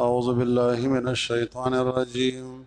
أعوذ بالله من الشيطان الرجيم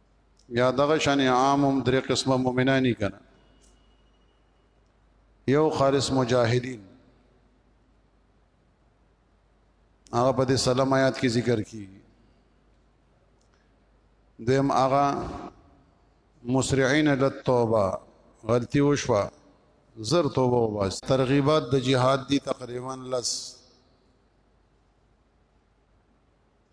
یا دغه شان عام هم درې قسمه مؤمنانی کنه یو خالص مجاهدین هغه په دې سلام آیات کې ذکر کی دیم هغه مسرعين للتوبه غلطي وشوه زر توبه وباس ترغیبات د جهاد دي تقریبا لس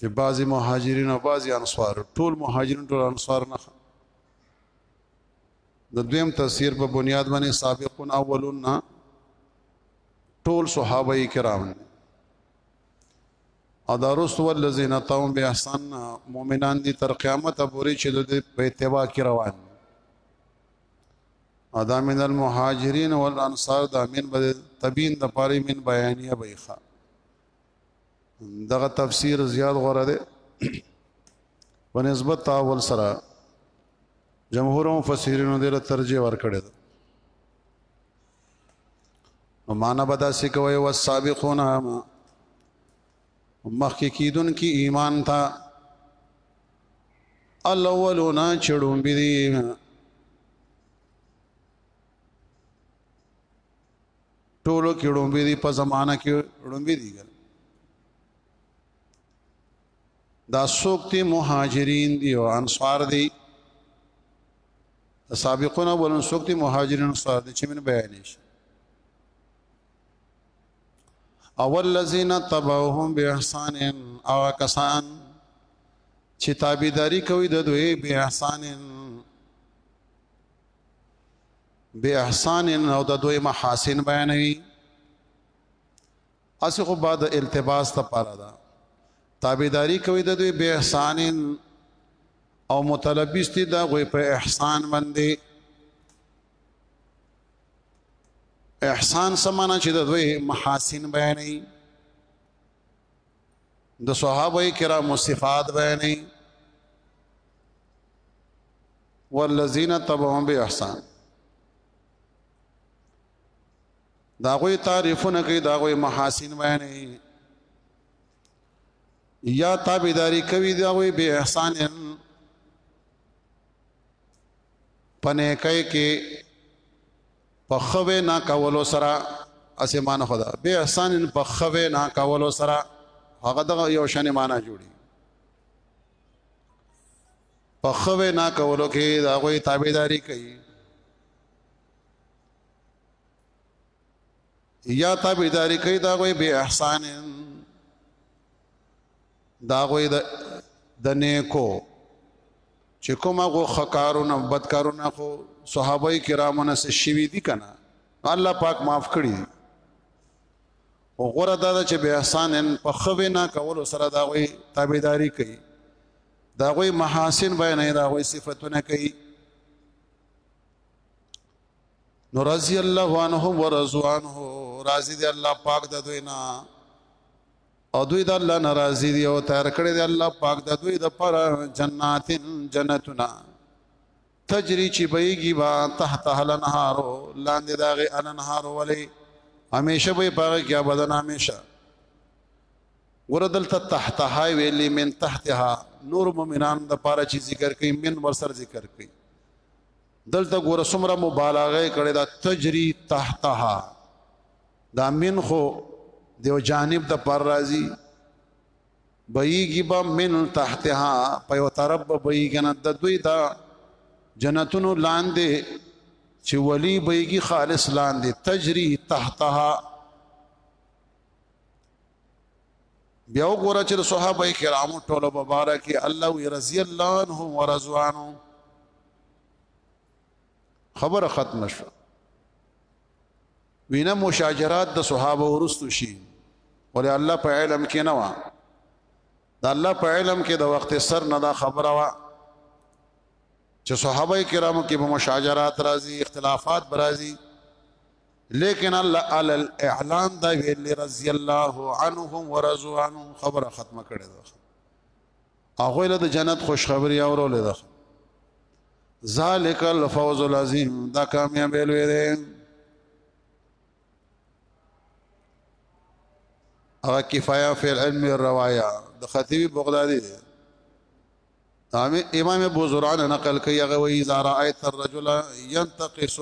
چې بعضی مهاجرین او بعضی انصار ټول مهاجرین ټول انصار نه د دویم تفسیر په بنیاد باندې سابقون اولون نه ټول صحابه کرام او دا رسو الذین تاو به احسان مؤمنان دي تر قیامت پورې چې د په اتباع کې روان ادا من المهاجرین والانصار دا من به تبین د پاره من بیانیه بیخه دغه تفسیر زیاد غوړه ده په نسبت تاول سره جمهور مفسرینو دې ترجیح ورکړي نو معنا بدا سی کوي والسابقون مخکې کیدونکي ایمان ته الاولون چړون بي دي ټولو کې ړوم بي دي په زمانہ کې ړوم بي دي دا سوکتی مهاجرین دی او انصار دی سابقون اولون سوکتی مهاجرین انصار دی چې من بیانې شي او الذين تبعوهم باحسان او کسان چې تابعداري کوي د دوی به احسان به احسان او د دوی محاسن بیانوي اسی خو بعد التباس ته پاره ده تابعداري کوي د دوی به احسان او متلبس دي دا غوي په احسان باندې احسان سمانا چې د دوی محاسن بیانې د صحابه کرامو صفات بیانې والذین تبعهم باحسان دا غوي تعریفونه کوي دا غوي محاسن بیانې یا تابعداري کوي دا غوي به احسان پنه کوي کې په خوي نه کولو سره اسمانه خدا به احسان په خوي نه کولو سره هغه د یو شان معنا جوړي په خوي نه کولو کې دا غوي تابعداري کوي یا تابعداري کوي دا غوي به احسان دا غوی د د نیکو چې کوم هغه خکارونه بدکارونه خو صحابه کرامو نه شوي دي کنه الله پاک معاف کړي او غره دا چې به احسانن په خوي نه کول سره دا غوي تابعداري کوي دا غوي محاسن بیان نه دا غوي صفاتونه کوي نو رضی الله عنهم ورضوانه راضی دی الله پاک د دوی نه او دوی د الله ناراضي دي او تیار کړی دی الله پاک د دوی د پر جنات جنتنا تجری چې بهږي با تحت الانهار لاندې داغه الانهار ولې همیشه به پاګه کې بدن همیشه وردل ته تحت های ویلې من تحتها نور مؤمنان د پاره چې ذکر کوي من ورسر ذکر کوي دلته ګور سمره مبالغه کړي دا تجری تحتها دا من خو دیو جانب د پر راځي بېږي به من تحتها په یو طرف به بېږي نه د دوی دا جنتونو لاندې چې ولی بېږي خالص لاندې تجری تحتها بیا وګوره چې صحابه کرامو ټولو مبارک الله رضی الله عنهم ورضوانهم خبره ختم شو وینا مشاجرات د صحابه ورستو شي ولې الله په علم کې نه و د الله په علم کې د وخت سر نه دا خبره و چې صحابه کرامو کې به مشاجرات راځي اختلافات برازي لیکن الله علی الاعلان دا ویل رضی الله عنهم ورضوا عنهم خبره ختمه کړې ده هغه له جنت خوشخبری اورولې ده ذالک الفوز العظیم دا کامیابی لوی دی هغه کفایه فی العلم الروایا د خطیب بغدادي دی امام ابو زرعه نقل کوي هغه وی اذا رايت الرجل ينتقص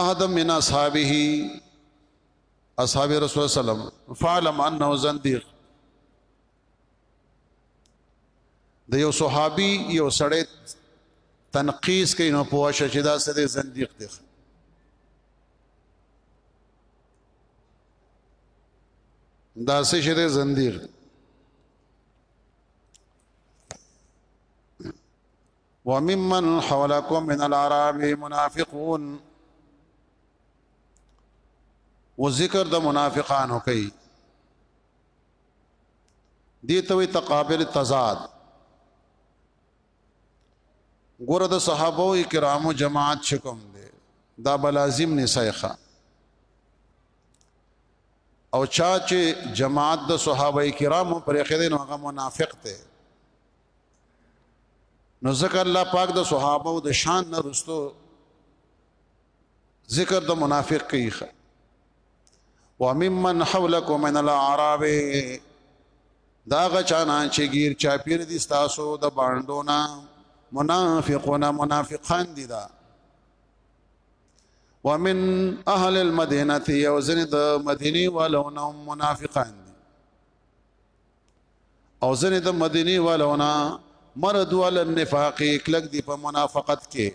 احد من اصحابه اصحاب رسول الله صلی الله علیه وسلم فعلم انه زنديق د یو صحابي یو سړی تنقیس کوي نو پوه شي چې دا سړی زنديق دی دا سه شری زندیر وممن حولكم من العرب منافقون و ذکر د منافقانو کوي دي ته تقابل تضاد ګوره د صحابه او کرامو جماعت شکم دي دا بلازم نسایخه او چا چې جماعت د صحابه کرامو پرې خدای نو هغه منافق دی نو ذکر الله پاک د صحابه او د شان نه رستو ذکر د منافق کوي وممن حولکم من الاعراب دا غچانا چې گیر چا پیر دي تاسو د باندونا منافقون منافقان دي دا ومن اهل المدینه یو ځنه د مدینه والو منافقان او ځنې د مدینه والونه مرد ول النفاق کلک دی په منافقت کې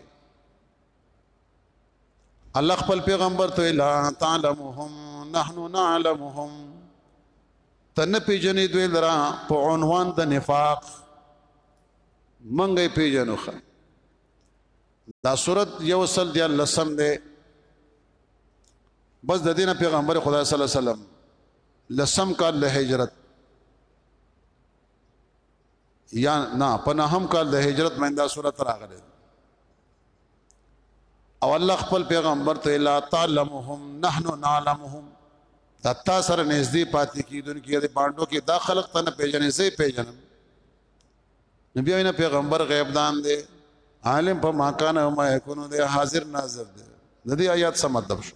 الله خپل پیغمبر ته لا تعلمهم نحن نعلمهم تنه پیجنې دوی لرا په عنوان د نفاق منګې پیجنو خه دا صورت یو سل دی الله سم دی بس د دینه پیغمبر خدا صلی الله علیه وسلم لسم کال د هجرت یا نه په نهم کال د هجرت مې دا صورت راغله او الله خپل پیغمبر ته لا تعلمهم نحن نعلمهم دا تا سره نږدې پاتې کیدونکې د باندو کې دا خلق ته نه پیژنې زه پیژنم نبی وینا پیغمبر غیب دان دی عالم په ماکان او ما یکونو دی حاضر ناظر دی د دې آیات څه مطلب شو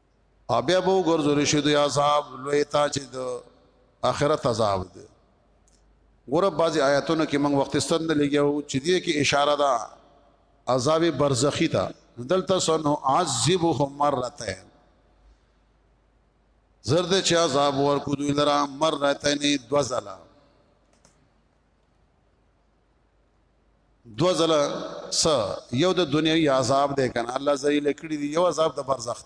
بیا به وګرځول شي د عذاب لوی تا چې د آخرت عذاب دی ګوره بعضی آیاتونو کې موږ وخت ستند لګیاو چې دې کې اشاره ده عذاب برزخی ته دلته سنو عذبهم مرتين زرد چې عذاب ورکو دوی لرا مرتين دوزلا دو ځله س یو د دنیوي عذاب دی کنه الله ذلیل کړی دی یو عذاب د برزخ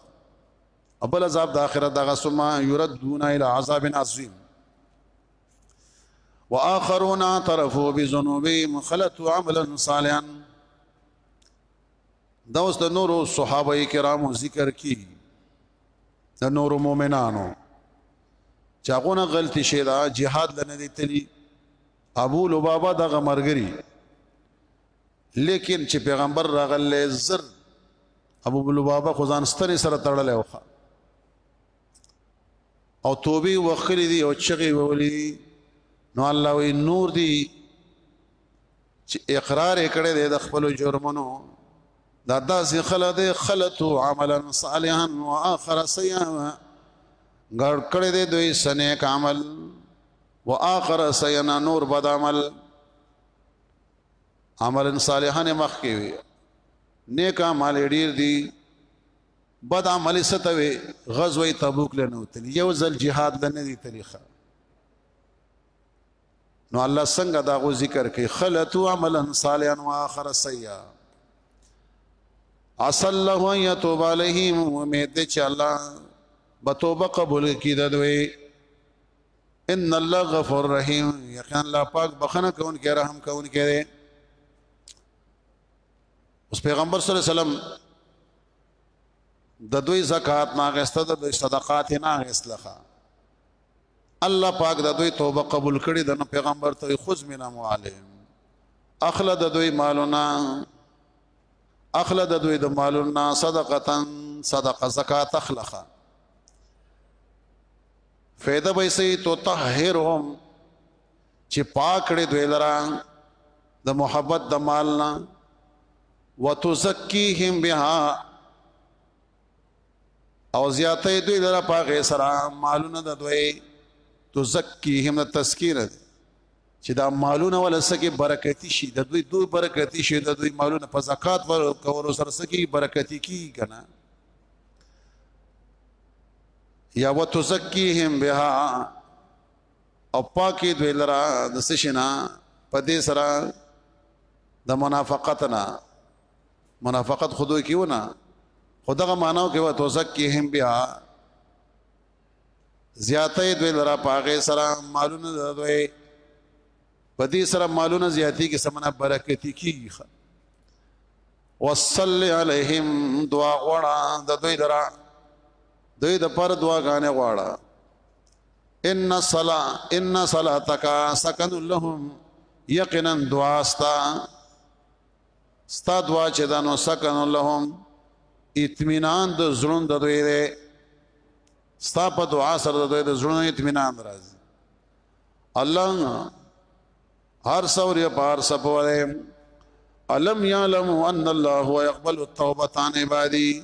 ابل عذاب د اخرت دغه سما یردون الى عذاب عظیم واخرون اعترفوا بذنوبهم خلطوا عملا صالحا دا اوس د نورو صحابه کرامو ذکر کی د نورو مؤمنانو چاغونه غلطی شه دا jihad لنه دي تلی ابو لبابه دغه مرګري لیکن چې پیغمبر راغله زر ابو لبابه خو ځان ستري سره تړلې وخه او توبه وخلې دي او چغي وولې دي نو الله وی نور دي چې اقرار کړي د خپل جرمونو دا داسې خلد خلتو عملا صالحا واخر سیئا ګړ کړي دوی سنه عمل واخر سینا نور بد عمل عمل صالحانه مخ کې وي نیک عمل ډیر دي بد عمل ستوي غزوه تبوک لنو تل یو ځل jihad لنه دي تاریخه نو الله څنګه دا غو ذکر کوي خلتو عملا صالحا واخر سیئا اصل الله ان يتوب عليهم امید چې الله به توبه قبول کړي دوی ان الله غفور رحیم یقینا الله پاک بخنه کون کې رحم کون کې دی اوس پیغمبر صلی الله علیه وسلم د دوی زکات نه غسته د دوی صدقات نه غسلخه الله پاک د دوی توبه قبول کړي د پیغمبر ته خود مینا معلم اخلا د دوی مالونه اخلا د دوی د مالونه صدقتن صدقه زکات اخلخه فیده به سي تطهرهم چې پاک کړي دوی لرا د محبت د مالنا وتزکیهم بها او زیاتې دوی لرا پاک سره مالونه د دوی تزکیهم د تذکیر چې دا مالونه ولا سکه برکتی شي د دوی دوی برکتی شي د دوی مالونه په زکات ور کور سره سکه برکتی کی کنه یا وتزکیهم بها او پاکي دوی لرا د سشنا په دې سره د منافقت نه منافقت خودو کیو نه خدغه ماناو کې وتزکیهم بها زیاتې دوی لرا پاغه سره مالونه دوی په دې سره مالونه زیاتی کې سمنا برکتی کیږي وصلی علیهم دعا غوړه د دوی لرا دوی د پر دعاګانې غواړه ان صلا ان صلاتک سکن لهم یقینا دعا ستا ستا دعا چې دانو سکن لهم اطمینان د زړون د دوی دی ستا په دعا سره د دوی د زړون اطمینان راځي الله هر څور یا پار سپوره الم یعلم ان الله هو يقبل التوبه عن عباده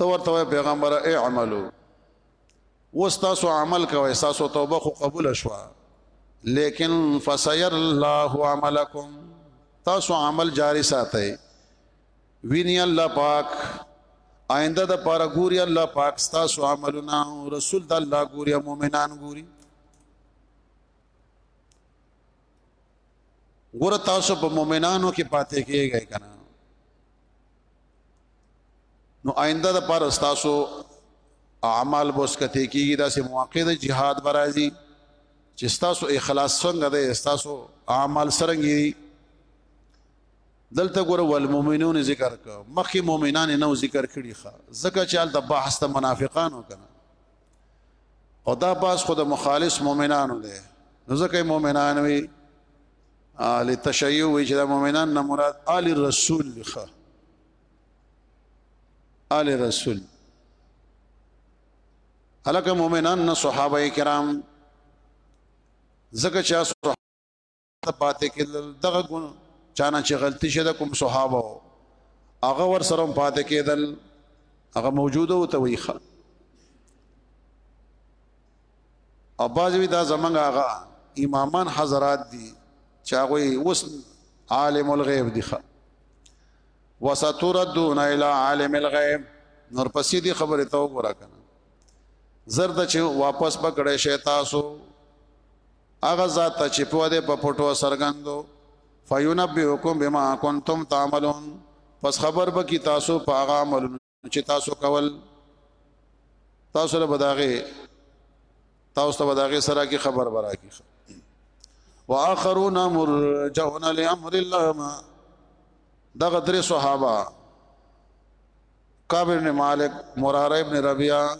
تو ورته پیغمبر اعملو وستاسو عمل کوي تاسو توبه خو قبول شو لیکن فسير الله عملکم تاسو عمل جاری ساتئ ویني الله پاک آینده د پاره ګوري الله پاک تاسو عملونه رسول د الله ګوري مؤمنان ګوري ګور تاسو په مؤمنانو کې پاتې کېږئ کنه نو آینده د پاره تاسو اعمال بوسکته کیږي دا سه مواقع د جهاد برازي چې تاسو اخلاص څنګه ده تاسو اعمال سرنګي دلته ګور والمؤمنون ذکر ک مخکې مؤمنان نو ذکر کړي ښا زکه چې حالت بحث ته منافقانو کنه او دا باس خود مخالص مؤمنانو دی نو ځکه مؤمنان وی آل تشیع وی چې دا مؤمنان نه مراد آل رسول لخه آل رسول الکه مؤمنان نه صحابه کرام زکه چې نه پاتې کېدل دغه ګون چانه چې غلطي شه د کوم صحابه هغه ور سره پاتې کېدل هغه موجوده او تويخه او بازوی دا زمنګ هغه امامان حضرات دي چې هغه وس عالم الغیب دي وستردون الى عالم الغیب نور پسې دي خبره تو ګورا کنه زرد چې واپس پکړې شي تاسو هغه ذات ته چې په دې په پټو سرګندو فینبئکم بما کنتم تعملون پس خبر به کی تاسو په هغه عمل چې تاسو کول تاسو له بداغه تاسو ته بداغه سره کی خبر برا کی واخرون مرجون لامر الله ما دغه درې صحابه کعب ابن مالک مراره ابن ربيعه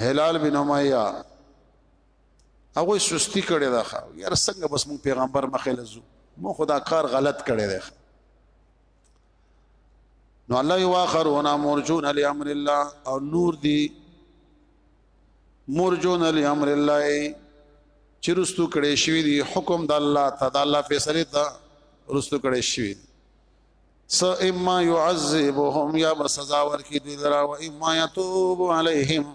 هلال بن اميه هغه سستی کړی دا خو یار څنګه بس مون پیغمبر مخې لزو مو خدا کار غلط کړی دی نو الله یو اخرون مرجون علی امر الله او نور دی مرجون علی امر الله چې رستو کړي شوی دی حکم د الله تعالی الله فیصله تا رستو کړي شوی دی س اما يعذبهم یا بسزا ورکی دی لرا و اما يتوب عليهم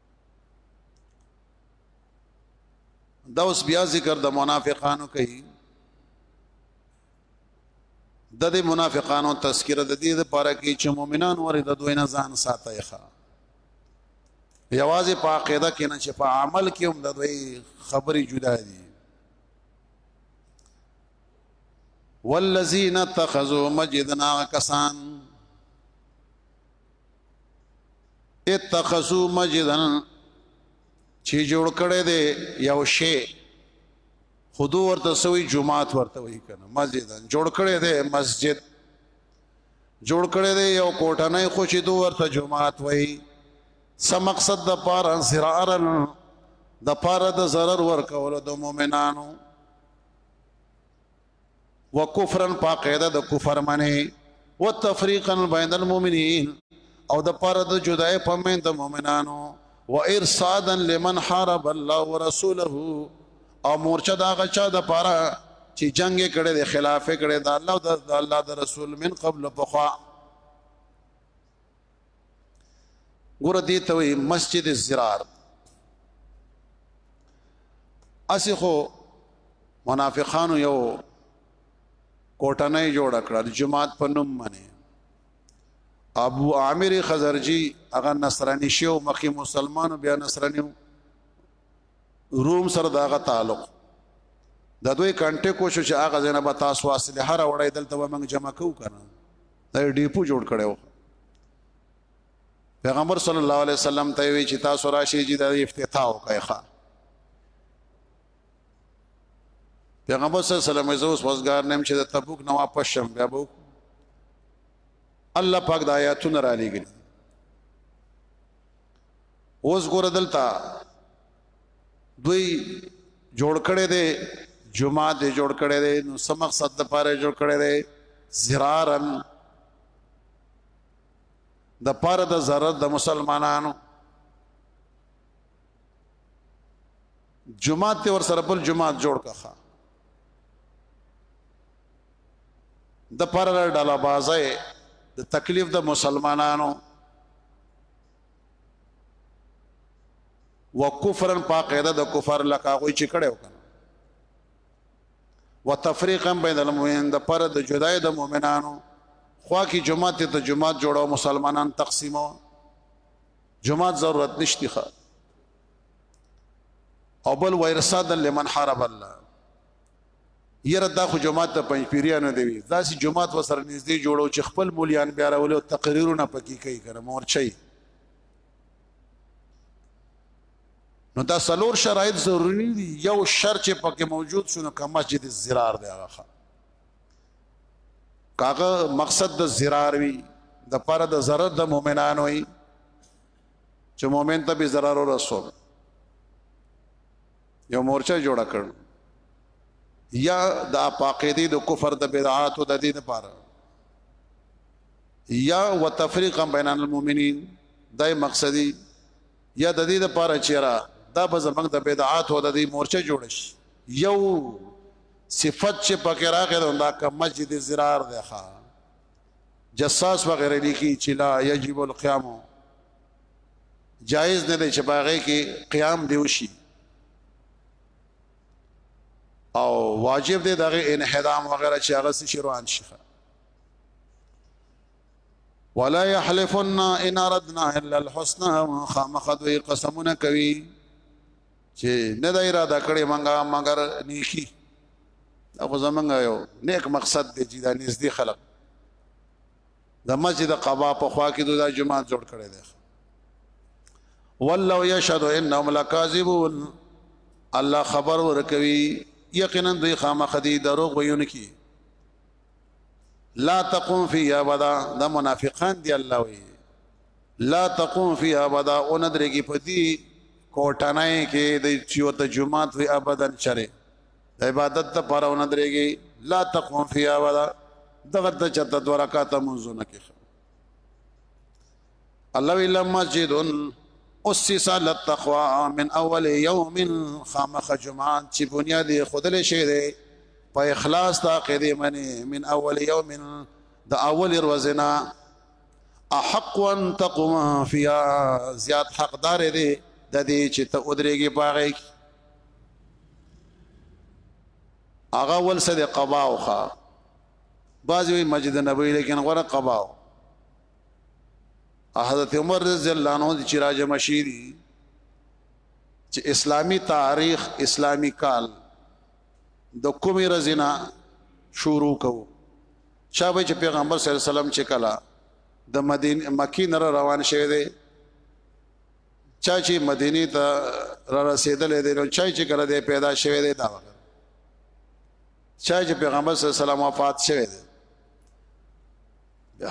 دا اوس بیا ذکر د منافقانو کوي د دې منافقانو تذکرہ د دې لپاره کې چې مؤمنان ورې د دوی نه ځان ساتي ښا یوازې په عقیده کې نه چې په عمل کې هم د دوی خبرې جدا دي والذین اتخذوا مجدنا کسان اتخذو مسجدن چې جوړ کړي دي یو شی خودو ورته سوی جمعات ورته وی کنه مسجدن جوړ کړي دي مسجد جوړ کړي دي یو کوټه نه خو چې دو ورته جمعات وی سم مقصد د پار انصرارن د پار د zarar ور کول د مؤمنانو وکفرا فقیده د کفر منه وتفریقا بین المؤمنین او د پر د جدای په من د مؤمنانو و ارصادا لمن حارب الله ورسوله او مورچه دا غچا د پاره چې جنگ کړي د خلاف کړي د الله د الله د رسول من قبل بخوا ګور دې ته وي مسجد الزرار اسی خو منافقانو یو کوټنۍ جوړ کړه د جماعت په نوم باندې ابو عامر خزرجي هغه نصراني شو مخکې مسلمانو بیا نصراني روم سره داغه تعلق د دوی کانټه کوشش هغه زنه به تاسو اصله هر وړی دلته به موږ جمع کو کنه دا ډیپو جوړ کړو پیغمبر صلی الله علیه وسلم ته وی چې تاسو راشي چې د افتتاح وکړئ پیغمبر صلی الله علیه وسلم زوس وزګار نیم چې د تبوک نو واپس شم بیا بو الله پاک د آیاتونه را لېږي اوس ګور دلته دوی جوړ کړي دي جمعه دې جوړ کړي دي نو سم مقصد د پاره جوړ کړي دي زرارن د پاره د zarar د مسلمانانو جمعه ته ور سره بل جمعه جوړ کخه د پاره ډاله بازه د تکلیف د مسلمانانو وکفرن په قاعده د کفر لکه هغه چې کړو کنه وتفریقا بین المؤمنین د پر د جدای د مؤمنانو خوا کې جماعت ته جماعت جوړو مسلمانان تقسیمو جماعت ضرورت نشتی ښه او بل ویرسادن لمن حارب الله یره دا خو جماعت د پنځپیریانو دی وی دا سي جماعت وسره نږدې جوړو چې خپل مولیان بیا راولو تقریرونه پکې کوي کنه مورچي نو دا سلور شرایط ضروری دي یو شر چې پکې موجود شونه کا مسجد الزرار دی هغه کاغه مقصد د زرار وی د پر د zarar د مؤمنانو وی چې مؤمن ته به zarar رسول یو مورچه جوړه کړ یا دا پاقیدی د کفر د بدعات او د دې لپاره یا وتفریقا بین المؤمنین دای مقصدی یا د دې لپاره چیرې دا به زمنګ د بدعات او د دې مورچه جوړ شي یو صفت چې پکې راغی دا کا مسجد زرار دی ښا جساس وغیرہ لیکي چې لا یجب القیام جایز نه دی چې باغې کې قیام دی وشي او واجب دی دغه انحدام وغیرہ چې هغه سي روان شي ولا يحلفن ان اردنا الا الحسنى خامخذوا قسمنا کوي چې نه د اراده کړې منګه مگر نیکی دا خو زمونږ یو نیک مقصد دی چې دا نږدې خلک د مسجد قباء په خوا کې دا جماعت جوړ کړی دی والله یشهد انهم لکاذبون الله خبر ورکوي یقینا دوی خامخ دي دروغ ویونکي لا تقوم فی ابدا دا منافقان دی الله وی لا تقوم فی ابدا اون درګي پدی کوټنای کې د چیو ته جمعات وی ابدا چره عبادت ته پاره ونه درېږي لا تقوم فيها ولا دغه ته چته دوه رکعات منځونه کې الله الا مسجد اسس على التقوى من اول يوم خامخ جمعه چې بنیاد خدل شي دی په اخلاص تا کې دی منی من اول يوم د اول ورځې نه احق ان تقوم فيها زیات حقدار دی د دې چې ته ودرېږي پاغې هغه ول سره قباوخه بعضی وی مسجد نبوی لیکن غره قباو حضرت عمر رضی الله عنه چې راجه مشیری چې اسلامی تاریخ اسلامی کال د کومې رزنا شروع کو چا به چې پیغمبر صلی الله علیه وسلم چې کلا د مدینه مکی نه روان شوه دی چا چې مدینه ته را رسیدلې دی نو چا چې کله دی پیدا شوه دی دا وخت چا چې پیغمبر صلی الله علیه وسلم وفات شوه دی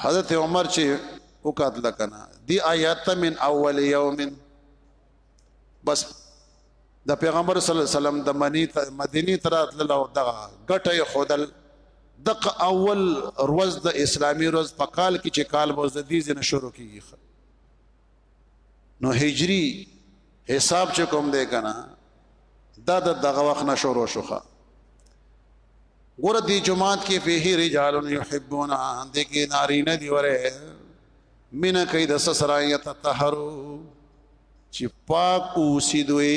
حضرت عمر چې وکاتل کنه دی آیات من اول یوم بس د پیغمبر صلی الله علیه وسلم د منی ته مدینی تر اتل او دغه غټه خودل دغه اول روز د اسلامي روز په کال کې چې کال به زدي زنه شروع کیږي نو هجری حساب چې کوم دی کنه دا د دغه وخت نه شروع شوخه ګور دی جماعت کې فيه رجال يحبون ان دې کې نارینه دی وره مینه کوي د سسرا یتطهرو چې پاک اوسي دوی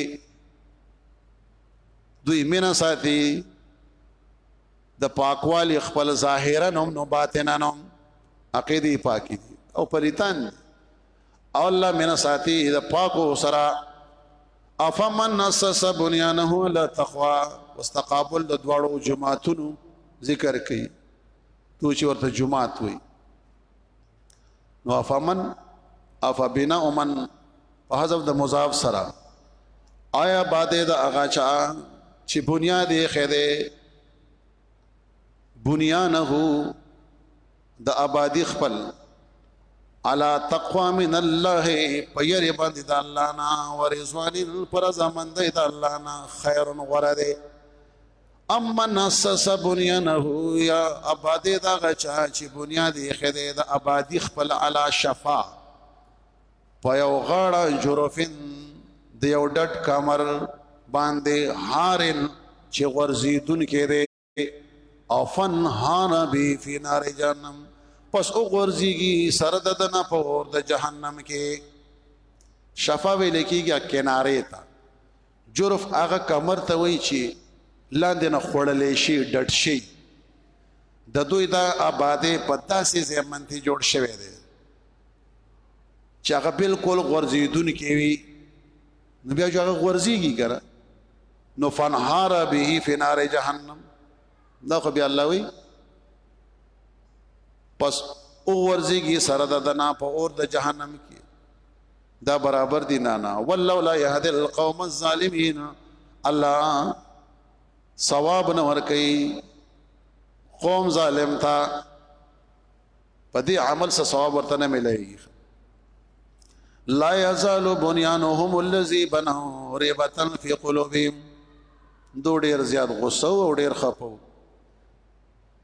دوی مینه ساتي د پاکوالي خپل ظاهرا هم نو باطنا هم عقیدی پاکي او پلیتان او الله مینه ساتي د پاکو سره افمن نسس بنيانه لا تقوا واستقابل د دواړو جماعتونو ذکر کوي تو چې ورته جماعت وي نو افمن افبنا ومن په حذف د مضاف سره آیا باده د اغا چا چې بنیاد یې خېده بنیانه د آبادی خپل علا تقوا من الله پیر باندې د الله نه ورزوان پر زمن د الله نه خیر غره ده اما نسس بنيانه يا اباده دا غچا چې بنياد یې خده د ابادي خپل علا شفا په یو غاړه جروفین د یو ډټ کمر باندې هارن چې غرزیدون کې دی او فن هان بی فی نار جهنم پس او غرزیږي سره د دنا په اور د جهنم کې شفا ویل کېږي کنارې ته جرف هغه کمر ته وایي چې لاندې نه خوړلې شي ډټ شي د دوی دا آبادې په داسې زمنتي جوړ شوی دی چې هغه بالکل غورځیدون کې وي نو بیا هغه غورځيږي ګره نو فنهار به فی نار جهنم دا خو بیا الله وی پس او ورځيږي سره د دنا په اور د جهنم کې دا برابر دي نه نه والله لا يهدي القوم الظالمين الله ثواب نه ور کوي قوم ظالم تا په دې عمل سره ثواب ورته نه ملایي لا يزال بنيانهم الذي بنوا ريبه في قلوبهم دو ډیر زیات غوسه او ډیر خپو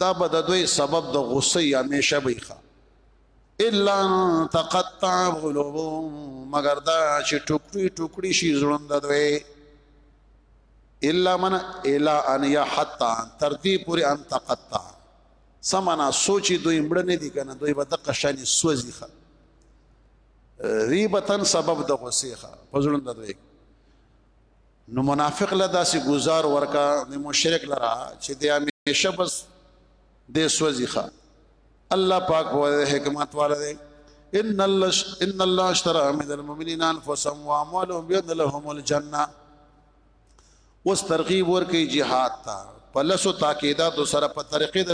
دا به د دوی سبب د غصې همیشه وي ښه الا تقطع قلوبهم مگر دا چې ټوکړي ټوکړي شي زړوند دوی الا من الا ان یا حتا تر دې پورې ان تقطع سمانا سوچي دوی مړ نه دي کنه دوی به د قشانی سوځي ښه ریبتن سبب د غصې ښه پزړوند دوی نو منافق له داسې گزار ورکا د مشرک لرا چې د همیشه بس د سوځيخه الله پاک په حکمت والا دی ان الله ان الله اشترى من المؤمنين انفسهم واموالهم بان لهم الجنه اوس ترغیب ورکی jihad ته پلسو تاکیدات سره په طریقې د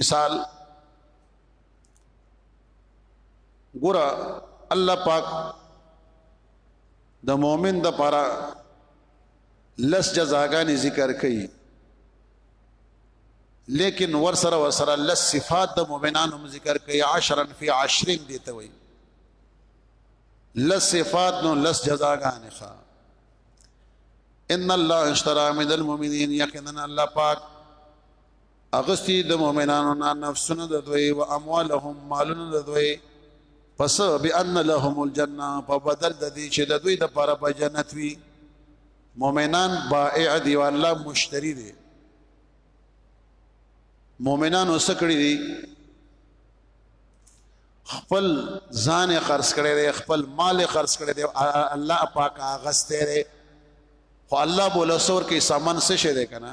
مثال ګور الله پاک د مؤمن د پاره لس جزاګانې ذکر کړي لیکن ور سره ور سره لس صفات د مؤمنانو ذکر کړي عشرن فی عشرین دي ته وي لس صفات نو لس جزاګانې ښا ان الله اشترى من المؤمنین یقینا الله پاک اغستی د مؤمنانو نه نفسونه د دوی او اموالهم مالونه د دوی پس بان لهم الجنه په بدل د دې چې د دوی د پاره په جنت وي مؤمنان بائع دی او الله مشتری دی مؤمنان وسکړي دي خپل ځان خرڅ کړي دي خپل مال خرڅ کړي دي الله پاک اغسته دي خو الله بوله سور کې سامان څه شه دي کنه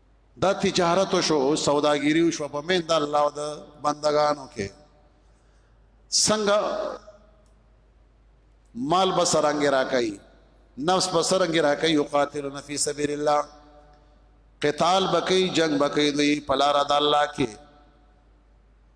دا تجارت شو سوداګری شو په مین د الله او د بندگانو کې څنګه مال بسرنګ راکای نفس بسرنګ راکای یقاتلون فی سبیل الله قتال بکی جنگ بکی دی پلار د الله کې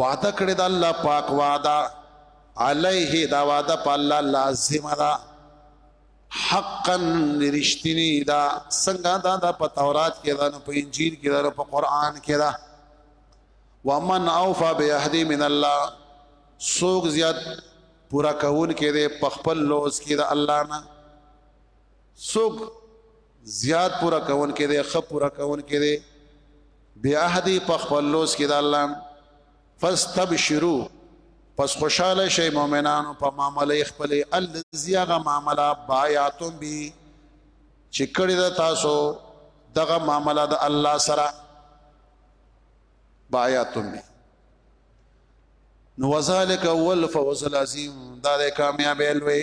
وعده کړی د الله پاک وعده علیه دا وعده په الله لازم ده حقا رښتینی دا څنګه دا د په تورات کې دا په انجیل کې دا په قران کې دا ومن اوفا بعهدی من الله سوق زیات پورا کول کې ده په خپل لوز کې دا الله نه څوک زیات پورا کون کې دی خپ پورا کون کې دی بیا هدي په خپل لوس کې د الله فاستبشروا پس خوشاله شي مؤمنانو په معاملې خپل الذي هغه معاملہ بایاتم بی چې کړی دا تاسو دغه معاملہ د الله سره بایاتم بی نو وذالک اول فوز العظیم دا د کامیابی لوی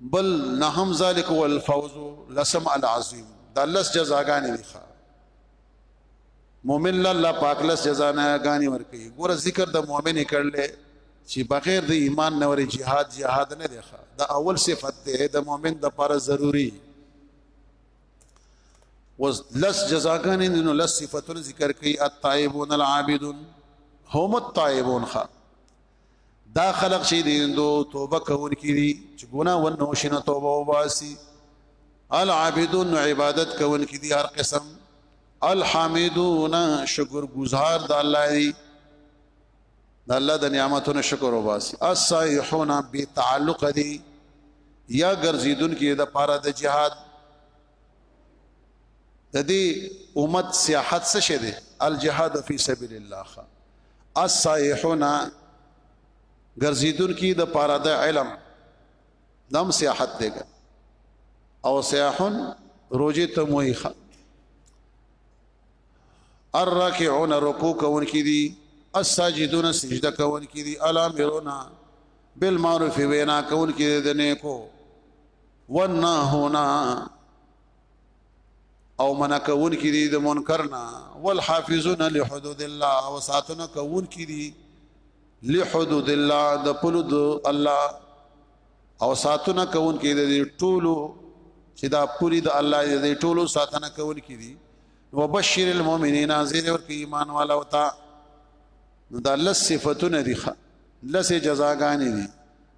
بل نهم ذالک هو الفوز لسم العظیم دا لس جزاګانې دي ښا مؤمن الله پاک لس جزاګانې ورکړي ګور ذکر د مؤمن کړل چې بغیر د ایمان نه وري jihad jihad نه دی ښا دا اول صفت ده د مؤمن د لپاره ضروری وز لس جزاګانې نو لس صفاتونه ذکر کړي التائبون العابدون هم التائبون ښا دا خلق چې دین دو توبه کوونکي دي چې ګناه ونه شنه توبه وباسي العابدون عبادت کوونکي دي هر قسم الحمدون شکر گزار د الله دی د الله د نعمتونو شکر وباسي الصائحون بتعلق دي یا ګرځیدون کې د پاره د جهاد د دې امت سیاحت څه شه دي الجهاد فی سبیل الله خا السائحون ګرځیدون کی د پاره د علم دم سیاحت دی او سیاحون روزه ته موي خا الرکعون رکوع کون کی دي الساجدون سجده کون کی دي الامرون بالمعروف وینا کون کی دي د نیکو والناهونا او منا کون کی دي د منکر نه والحافظون لحدود الله او ساتنه کون کی دي لحدود الله د پلود الله او ساتنه کون کی دي ټولو چې دا پوری د الله دې ټولو ساتنه کون کی دي وبشر المؤمنین زیر ور کی ایمان والا وتا نو دا لس صفاتونه دي لس جزاګانې دي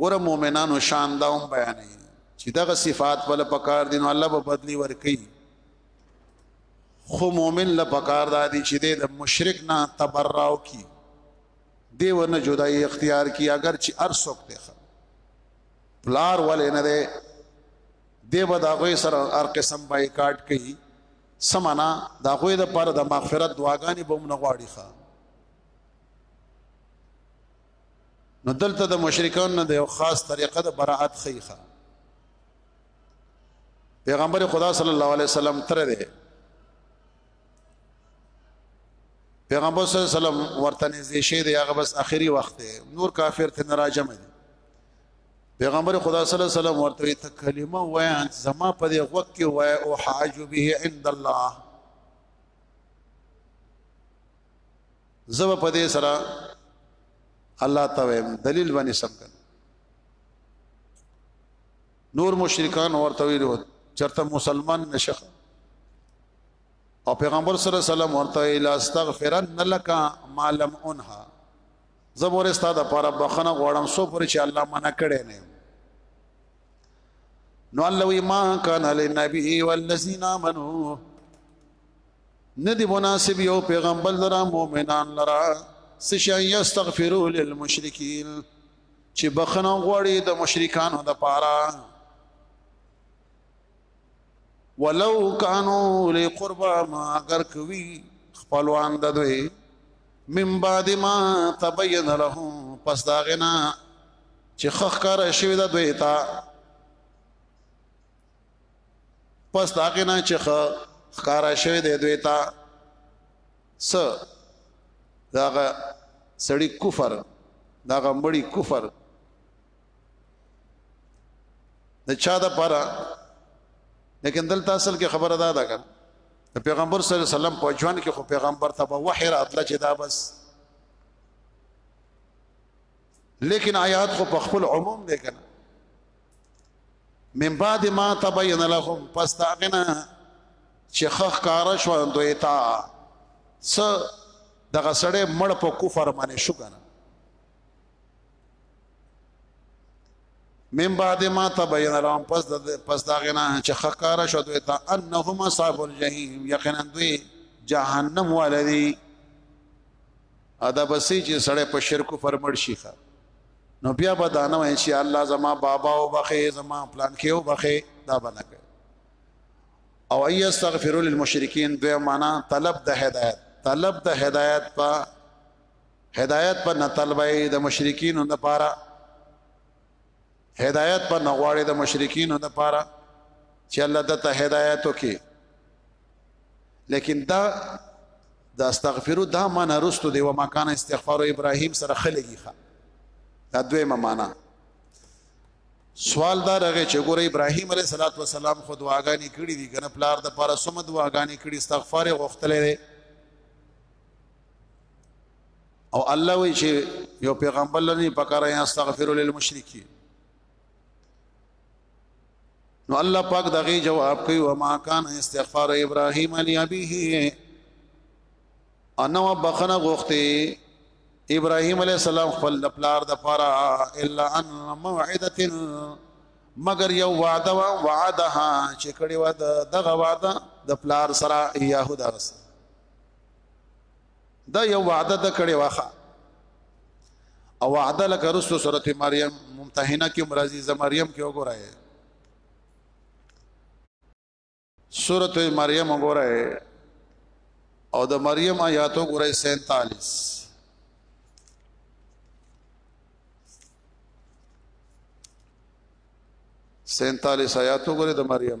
ګوره مؤمنانو شان دا هم بیانې چې دغه صفات ول پکار دي نو الله به بدلی ورکي خو مؤمن له پکار دادي چې د مشرک نه تبرؤ کی دی ورنه جدای اختیار کی اگر چې ارسوک دی پلار ولې نه دی دی به دا غوي سره هر قسم بایکاټ کوي سمانا دا غوي د پر د مغفرت دعاګانې به موږ غواړي ښا نو دلته د مشرکان نه د یو خاص طریقه د براءت خیخه پیغمبر خدا صلی الله علیه وسلم تر دې پیغمبر صلی الله علیه وسلم ورته نږدې شه دی هغه بس اخیری وخت دی نور کافر ته ناراجم دي پیغمبر خدا صلی الله علیه وسلم ورته ته کلمه وای زما په دې وخت کې وای او حاج به عند الله زه په دې سره الله تعالی دلیل باندې سم کړ نور مشرکان ورته ویلو چرته مسلمان نشخ او پیغمبر صلی الله علیه وسلم ورته الا استغفرن لك ما لم انها زبور استاد لپاره بخنه غوړم سو پر چې الله منع کړي نه نو الله وی ما کان للنبی والذین آمنو ندی مناسب یو پیغمبر لرا مؤمنان لرا سشا یستغفرو للمشرکین چې بخنه غوړي د مشرکانو د پاره ولو کانو لقربا ما اگر کوي خپلوان د دوی من بعد ما تبين لهم پس دا غنا چې خخ کار شوی د دوی ته پس دا غنا چې خکارا شوی دی دوی تا س داغه سړی کفر داغه مړی کفر د چا د پاره لیکن دلته اصل کې خبره ده دا کړه د پیغمبر صلی الله علیه وسلم په ژوند کې خو پیغمبر ته به وحی راتله چې دا بس لیکن آیات خو په خپل عموم دی کنه من بعد ما تبين لهم پس داغنا چې خخ کار شو دوی تا س دغه سړی مړ په کفر باندې شو کنه من بعد ما تبين لهم پس د پس دا غنا چې خکار شو دوی ته انهم اصحاب الجحیم یقینا دوی جهنم ولدی ادا بسې چې سړی په شرک فرمړ شي نو بیا به دا نه وای چې الله زما بابا او بخې زما پلان کې او بخې دا بنه کوي او اي استغفر للمشرکین دوی معنا طلب د هدایت طلب د هدایت په هدایت په نه طلبای د مشرکین د پاره هدایت په نغواړي د مشرکین د پاره چې الله د ته هدایت وکي لیکن دا دا استغفرو دا معنا رستو دی و ما کان استغفار ابراهیم سره خلګي ښه دا دویمه معنا سوال دا رغه چې ګوره ابراهیم علیه صلوات و سلام خو دعاګانې کړې دي کنه پلار د پاره سم دعاګانې کړې استغفار غوښتلې ده او الله وی چې یو پیغمبر لنی پکاره یا استغفر للمشرکین نو الله پاک دغه جواب کوي وما كان استغفار ابراهيم لابيه انا وبخنه غوخته ابراهيم عليه السلام خپل پلار د پاره الا ان موعده مگر یو وعده وا وعدها چې کړي و دغه وعده د پلار سره يهودا سره دا یو وعده د کړي واخه او وعده لکه رسو سورته مریم ممتحنه کې مرضی ز مریم کې وګورای سورته مریم وګورای او د مریم آیاتو وګورای 47 47 آیاتو وګورای د مریم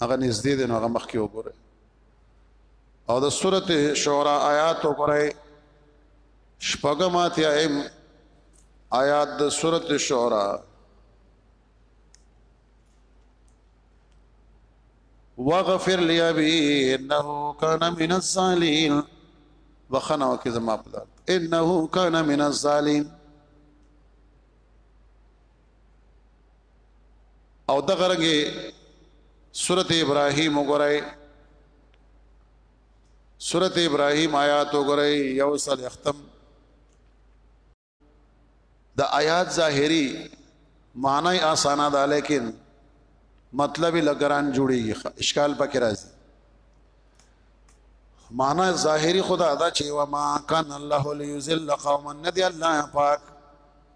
هغه نږدې دی نو هغه مخ کې وګورئ او د سورته شورا آیات وګورئ شپږم اتیا ایم آیات د سورته شورا وغفر لي ابي انه كان من الظالمين وخنا وکي زما په انه كان من الظالمين او دغه رنګه سورته ابراهيم وګورئ سورته ابراهيم آیات وګورئ یو سل ختم د آیات ظاهری معنی آسانه ده لیکن مطلب لګران جوړیږي اشکال پکې راځي معنی ظاهری خدا ادا چې و ما کان الله ليذل قوما ندی الله پاک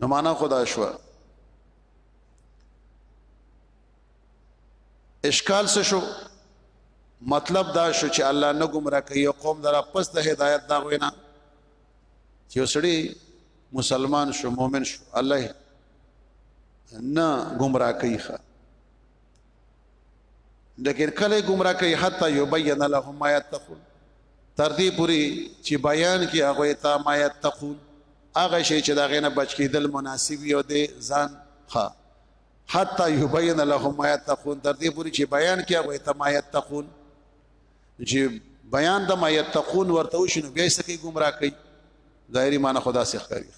نو معنا خدا شو اشکال څه شو مطلب دا شو چې الله نه گمراه کوي او قوم درا پس د هدایت دا وینا چې وسړي مسلمان شو مؤمن شو الله نه گمراه کوي لیکن کله گمراه کوي حتا یبین لهم ما یتقون تر دې پوری چې بیان کې هغه ته ما یتقون هغه شی چې دا غنه بچ کېدل مناسب یو دی ځان ها حتا یبین لهم ما یتقون تر دې پوری چې بیان کې هغه ته ما یتقون چې بیان د ما یتقون ورته وشنو بیا سکه گمراه کوي ظاهری معنی خدا سي ښکاري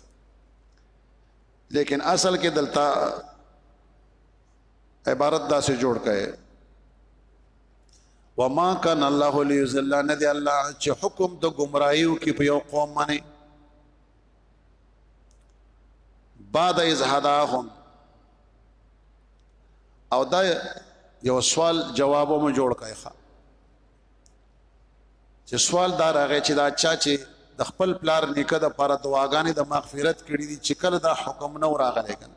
لیکن اصل کې دلته عبارت دا سه جوړ کړي وما كان الله ليذل ندي الله چې حکم د گمراهیو کې په یو قوم باندې بعد از هداهم او دا یو سوال جوابو مو جوړ کړي ښا چې سوال دار هغه چې دا چا چې د خپل پلار نیکه د پر دعاګانې د مغفرت کړې دي چې کله دا حکم نه راغلی کنه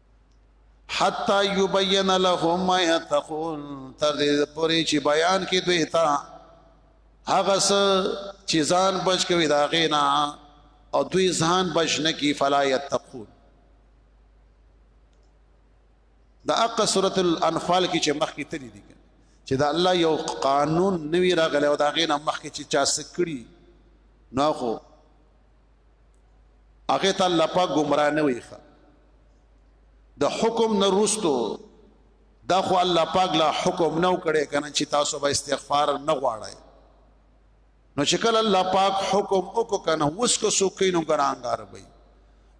حتا یبین لهم ما یتقون تر دې پورې چې بیان کې دوی ته هغه څه چې ځان بچ کوي دا غینا او دوی ځان بچ نه کی فلا یتقون دا اق سورۃ الانفال کې چې مخ کې تری دي چې دا الله یو قانون نوی راغلی او دا غینا مخ کې چې چا سکړي نو خو هغه ته الله پاک گمراه نه وي د حکم نه روستو دا خو الله پاک لا حکم نو کړي کنه چې تاسو به استغفار نه غواړئ نو چې کله الله پاک حکم وکړ کنه اوس کو سو کینو ګرانګار وي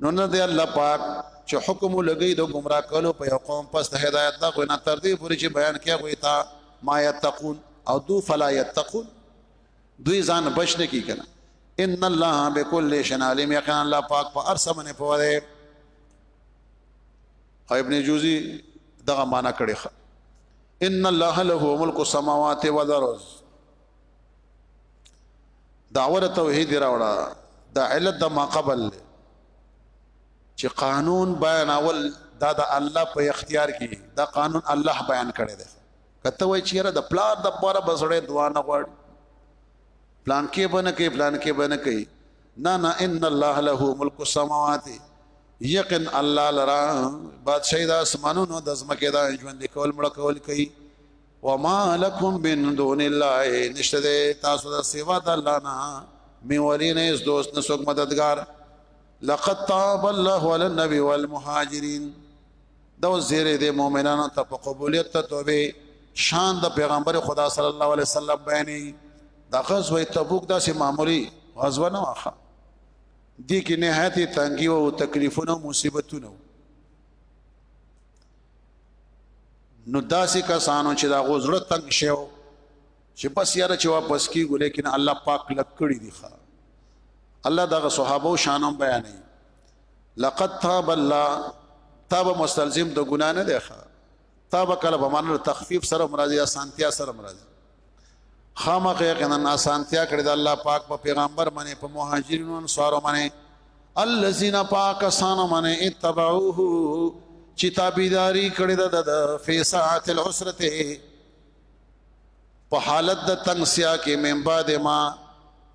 نو نه دی الله پاک چې حکم لګی د گمراه کولو په قوم پس د هدایت دا غو نه تر دې پورې چې بیان کیا غوي تا ما یتقون او دو فلا یتقون دوی ځان بچ نه کی کنه ان الله بكل شيء عليم یقینا الله پاک په ارسه باندې پوه دی او ابن جوزی دغه معنا کړی ښه ان الله له ملک السماوات والارض داور توحید راوړه د علت د ما قبل چې قانون بیانول دا د الله په اختیار کې دا قانون الله بیان کړی دی کته وای چیرې د پلار د پاره بسړې دعا نه غواړي پلان کې بنه کې پلان کې بنه کې نه نه ان الله له ملک السماوات یقین الله لرا بادشاہ د اسمانونو د زمکه دا ژوند کول مړ کول کوي وما لكم من دون الله نشته تاسو د سیوا د الله نه می ولینه اس دوست نه څوک مددگار لقد تاب الله على النبي والمهاجرين دا زیره د مؤمنانو ته په قبولیت ته توبه شان د پیغمبر خدا صلی الله علیه وسلم بیانې د غزوه تبوک داسې معمولی غزوه نه واخه دي کې نهایت تنګي او تکلیفونه او مصیبتونه نو داسې کسانو چې دا غوزړه تنگ شیو چې بس یاره چې واپس کیږي لیکن الله پاک لکړي دي ښا الله دغه صحابه او شانم بیانې لقد تاب الله تاب مستلزم د ګنا نه دی ښه تاب کله په معنی تخفیف سره مرادي اسانتیا سره مرادي خامخ یقینا اسانتیا کړی د الله پاک په پا پیغمبر باندې په مهاجرینو انصارو باندې الذين پاکسان باندې اتبعوه چې تابعداري کړی د فیسات العسرته په حالت د تنگسیا کې من بعد ما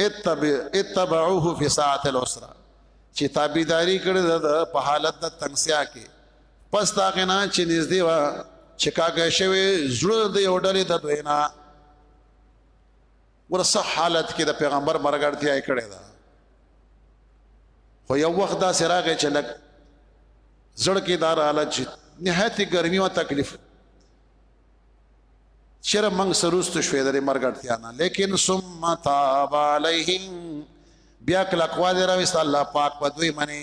اتبع اتبعوه فی ساعه العسره چې تابعداري کړې ده په حالت د تنگسیا کې پس دا غنا چې نږدې وا چې کاګه شوی زړه د یو ډلې د دوینا ورسه حالت کې د پیغمبر مرګړتیا یې کړې ده خو یو وخت دا سراغه چې لګ زړه کې دار حالت چې نهایت ګرمي او تکلیف چر منګ سروست شوې درې مرګ اړتیا نه لیکن ثم تاب علیهم بیا کله کوا دې راوست الله پاک په دوی منی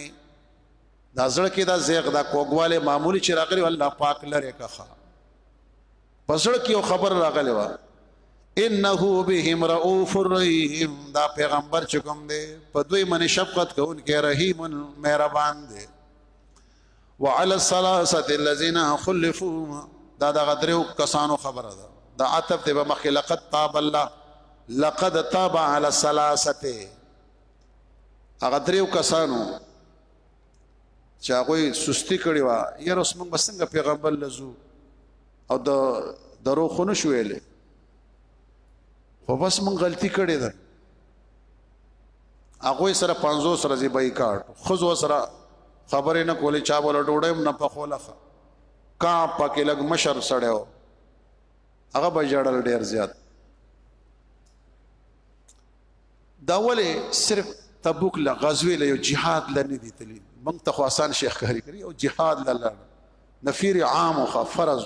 دا زړه کې دا زیغ دا کوګواله معمولی چې راغلی الله پاک لره کخه پسړ کې خبر راغلی و انه بهم رؤوف الرحیم دا پیغمبر چکم دے په دوی من شفقت کون کې رحیم مهربان دے وعلى الثلاثه الذين خلفوا دا دغه درو کسانو خبره ده دا عتب دی به مخکې لقد تاب الله لقد تاب على الثلاثه هغه درو کسانو چې هغه سستی کړی و یې رس موږ بسنګ پیغمبر لزو او د درو خونه شوېلې خو بس موږ غلطي کړې ده هغه سره 50 ورځې بایکاټ خزو سره خبرې نه کولې چا بوله ډوډۍ نه پخوله کا پکې لګ مشر سړیو هغه بجړل ډیر زیات دا ولې صرف تبوک له غزوې له یو جهاد لنی دي تللی موږ ته خاصان شیخ کاری کړی او جهاد لاله نفیر عام او فرض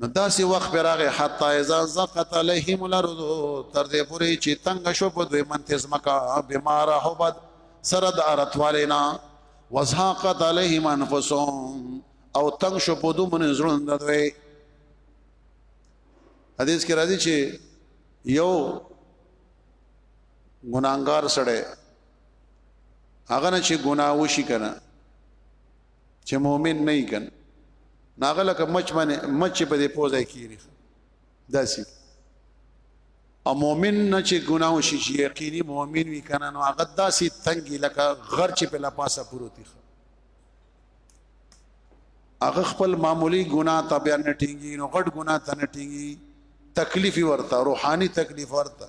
نو داسې وخت پر هغه حتا اذا زقت عليهم الارض تر دې پوري چې تنگ شو په دوی منتز مکا بیمار حبد سره د ارتوالینا وزهاقت عليهم انفسهم او تنگ شو په دوی من زړون د دوی حدیث کې راځي چې یو ګناګار سره هغه نه چې ګناوشي کنه چې مؤمن نه یې کنه ناغله که مچ باندې مچ په دې پوزای کیږي داسي او مؤمن نه چې ګناو شي چې یقیني مؤمن وي کنه نو هغه داسي تنګي لکه غر چې په لپاسه پروتي هغه خپل معمولی ګناه ته بیا نه ټینګي نو غټ ګناه ته نه ټینګي تکلیف ورته روحاني تکلیف ورته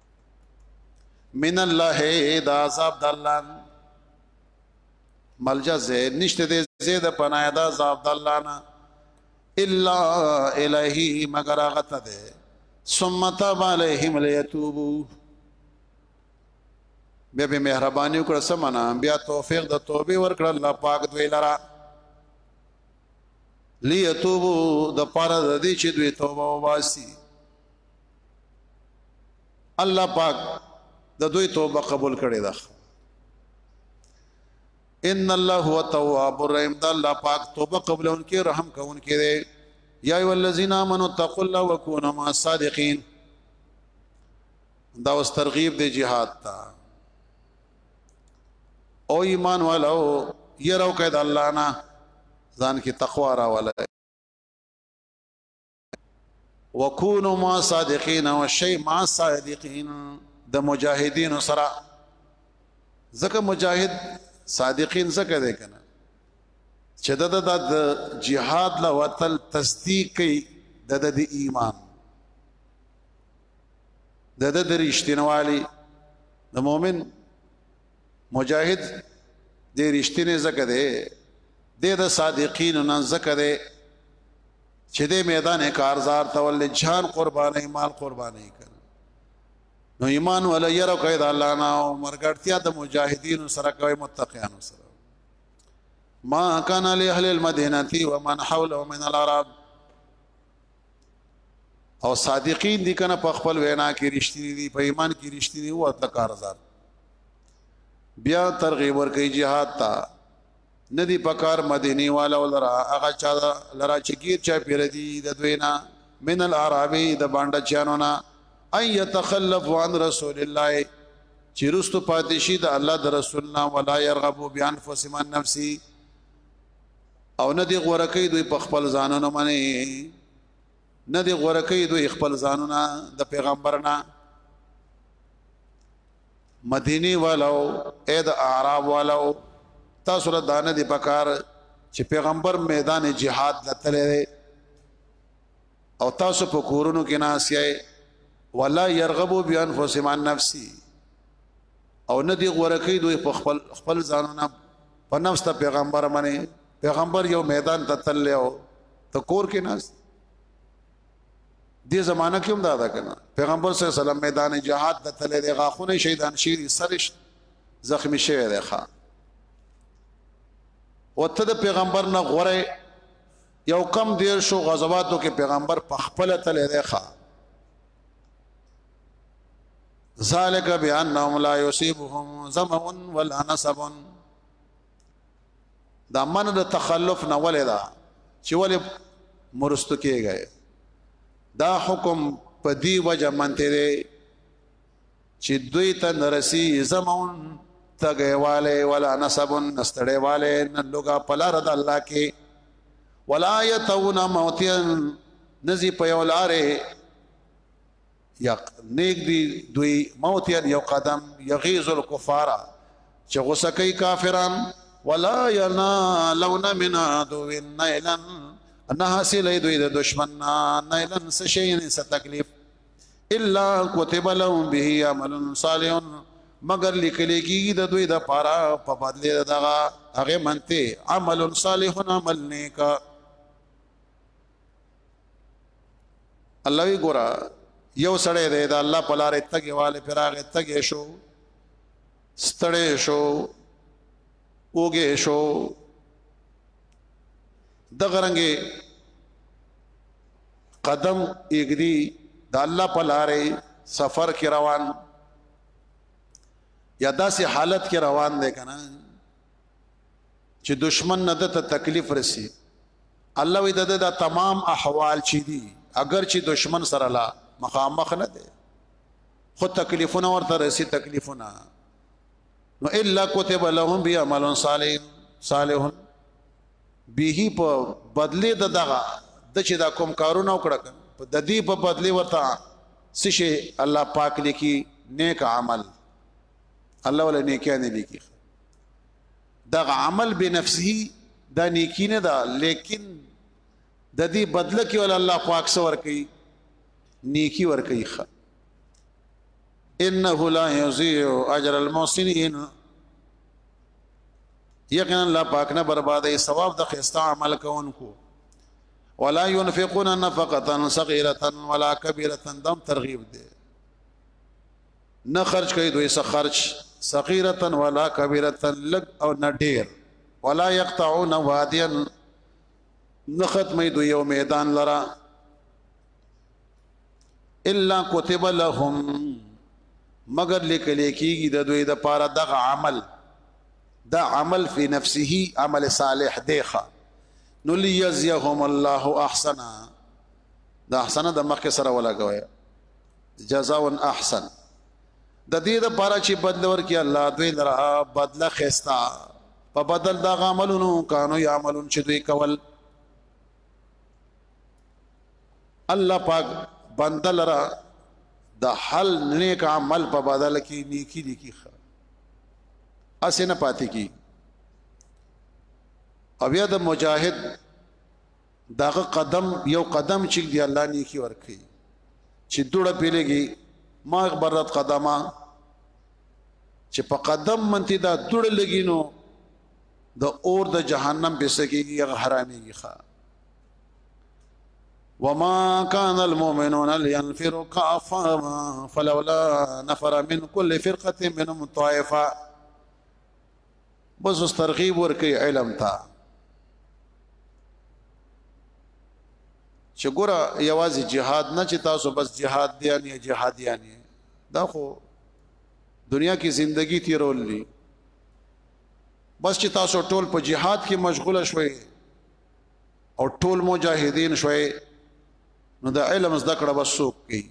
من الله دا عذاب د الله ملجا زه نشته دې زه د پناه دا عذاب د الله نه الا الہی مگر هغه ته ده ثم تاب علیہم لیتوبو بیا به مهرباني وکړه سمنا بیا توفیق د توبه ورکړه الله پاک دوی لرا لیتوبو د پاره د دې چې دوی توبه واسي الله پاک د دوی توبه قبول کړي ده ان الله هو التواب الرحیم دا الله پاک توبه قبول انکي رحم کوونکي دي یا ای الذین آمنوا اتقوا الله وکونوا مع الصادقین دا واس ترغیب دی jihad ته او ایمان والو يرو کید الله نه ځان کې تقوا راولای وکونو ما صادقین او شی ما صادقین د مجاهدین سره زکه مجاهد صادقین زکه ده کنه چې د د جهاد لا وتل تصدیق کوي د د ایمان د د رښتینوالي د مؤمن مجاهد د رښتینه زکه ده د د صادقین نه زکه ده چې د میدان کارزار تول جان قربانې مال قربانې کړ نو ایمان ولا ير کوي د الله نه او مرګړتیا د مجاهدین سره کوي متقین سره ما کان لاهل المدینه ومن حوله من العرب او صادقین دي کنه په خپل وینا کې رښتینی دي په ایمان کې رښتینی او اتل کارزار بیا ترغیب ور کوي jihad ته ندی پکار مدینی والا ولرا هغه چا لرا چې گیر چا پیر دی د دوینا من العربی د باندې چانو نا اي يتخلف عن رسول الله چې رستو پاتشي د الله د رسولنا ولا يرغب بيان فسمن نفسي او نه دی غوړه کوي دوی په خپل ځانونو باندې نه دی غوړه کوي دوی خپل ځانونه د پیغمبرنا مدینی والو اې د اعراب والو تاسو له دانه دی پکار چې پیغمبر میدان جهاد لته او تاسو په کورونو کې ناسیای ولا يرغبوا بانفسهم عن نفسي او نه دی غورکی دوی په خپل خپل ځانونه په نفس ته پیغمبر منی پیغمبر یو میدان ته تل له ته کور کې ناس دې زمانہ کې هم دا ده کنه پیغمبر صلی الله علیه وسلم میدان جهاد ته تل دی غاخونه شهیدان شي سرش زخمی شوی دی ښا وته د پیغمبر نه غوره یو کم دیر شو غزواتو کې پیغمبر په خپل تل دی ښا ذالک بانهم لا یصيبهم ظمأ ولا نصب دا من د تخلف نه ولې دا چې ولې مرستو کېږي دا حکم په دی وجه منته دی چی دوی ته نرسی زمون تګیواله ولا نسب نستړیواله نه لوګه پلار د الله کې ولا یتون موتین نزی په یو لارې یق نیک دی دوی موتین یو قدم یغیظ الکفار چې غوسه کوي کافران ولا ینالون من عدو نیلا نه حاصلې دوی د دشمن نه نیلا سشین ستکلیف الا كتب لهم به عمل صالح مگر لیکل کیږي د دوی د پاره په بدله دغه هغه منته عمل صالح عمل نیک الله وی ګورا یو سړی دی دا الله په لارې تګي والے پراغه تګي شو ستړې شو اوګه شو د غرنګي قدم یګدي د الله په لارې سفر کې روان یا داسې حالت کې روان دی کنه چې دشمن نه د تکلیف رسی الله وی د د تمام احوال چي دي اگر چې دشمن سره لا مخامخ نه دی خو تکلیفونه ورته رسی تکلیفونه نو الا كتب لهم بي عمل صالح صالح به په بدله د دغه د چې دا کوم کارونه وکړه په د دې په بدله ورته سشي الله پاک لیکي نیک عمل الله ولا نیکه نه لیکي دغه عمل به نفسي دا نیکی نه دا لیکن د دې بدله کې ول الله پاک سره ور کوي نیکی ور کوي انه لا یضيع اجر المحسنین یقینا الله پاک نه بربادې ثواب د خستا عمل کوونکو ولا ينفقون نفقه صغيره ولا كبيره دم ترغیب دی نه خرج کوي دوی څه خرج صغيره ولا كبيره لګ او نه ډیر ولا يقطعون واديا نه ختمې دوی یو میدان لرا الا كتب لهم مگر لیکل کیږي د دوی د پاره د عمل دا عمل فی نفسه عمل صالح دیخه نو لیزیهم الله احسنا دا احسن د مخ سره ولا کوي جزاء احسن د دې د پاره چې بدل ورکړي الله دوی لره بدل خستا په بدل دا عملونو کانو یعملون چې دوی کول الله پاک بنده لرا د حل نیک عمل په بدل کې نیکی لیکي اسنه پاتې کی او بیا د مجاهد دغه قدم یو قدم چې دی الله نیکی ورکي چې دوړه پیلېږي ما غبرت قدمه چې په قدم منتی دا دوړه لګینو د اور د جهنم په سکیږي هغه حراميږي ښا وما كان المؤمنون لينفروا كافا فلولا نفر من كل فرقه منهم طائفه بس ترغیب ورکي علم تا چې ګوره یوازې جهاد نه چې تاسو بس جهاد دی نه جهاد یانه دا خو دنیا کې زندگی تیرول دي بس چې تاسو ټول په جهاد کې مشغوله شوي او ټول مجاهدین شوي نو د علم زده کړه بس څوک کوي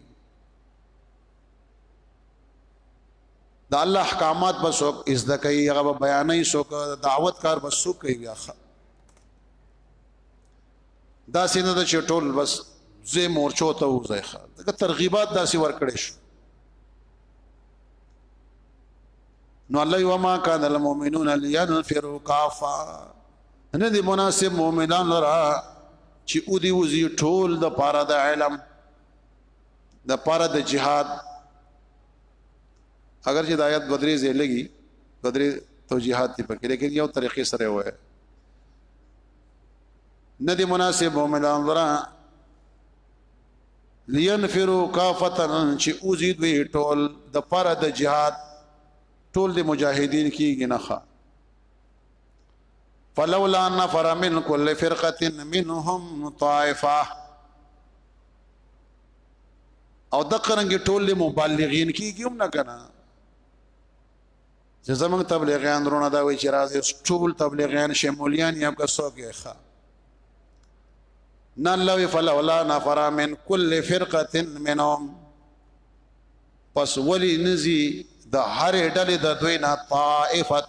د الله احکامات بس څوک زده کوي هغه بیانې څوک دعوت کار بس څوک کوي بیا دا سینه د چټول بس زه مورچو ته وځي ښه دا ترغیبات داسې ورکړې شو نو الله یو ما کان المؤمنون لینفروا کافا نه دی مناسب مؤمنان را چې او دی وزي ټول د پاره د علم د پاره د جهاد اگر چې د آیات بدري زې لګي بدري توجيهات دي پکې لیکن یو طریقې سره وای نه دی مناسب مؤمنان را لینفرو کافتن چې اوزی دوی ټول د پر د جهاد ټول د مجاهدین کیږي نه فلولا نفر من كل فرقه منهم طائفه او د قرنګ ټول مبالغین کیږي هم نه کنه چې زمونږ تبلیغیان درونه دا وی چې راځي ټول تبلیغیان شمولیان یا که څوک یې ښه نه الله وی فلولا نفر من كل فرقه منهم پس ولی نزی د هر ډلې د دوی نه طائفه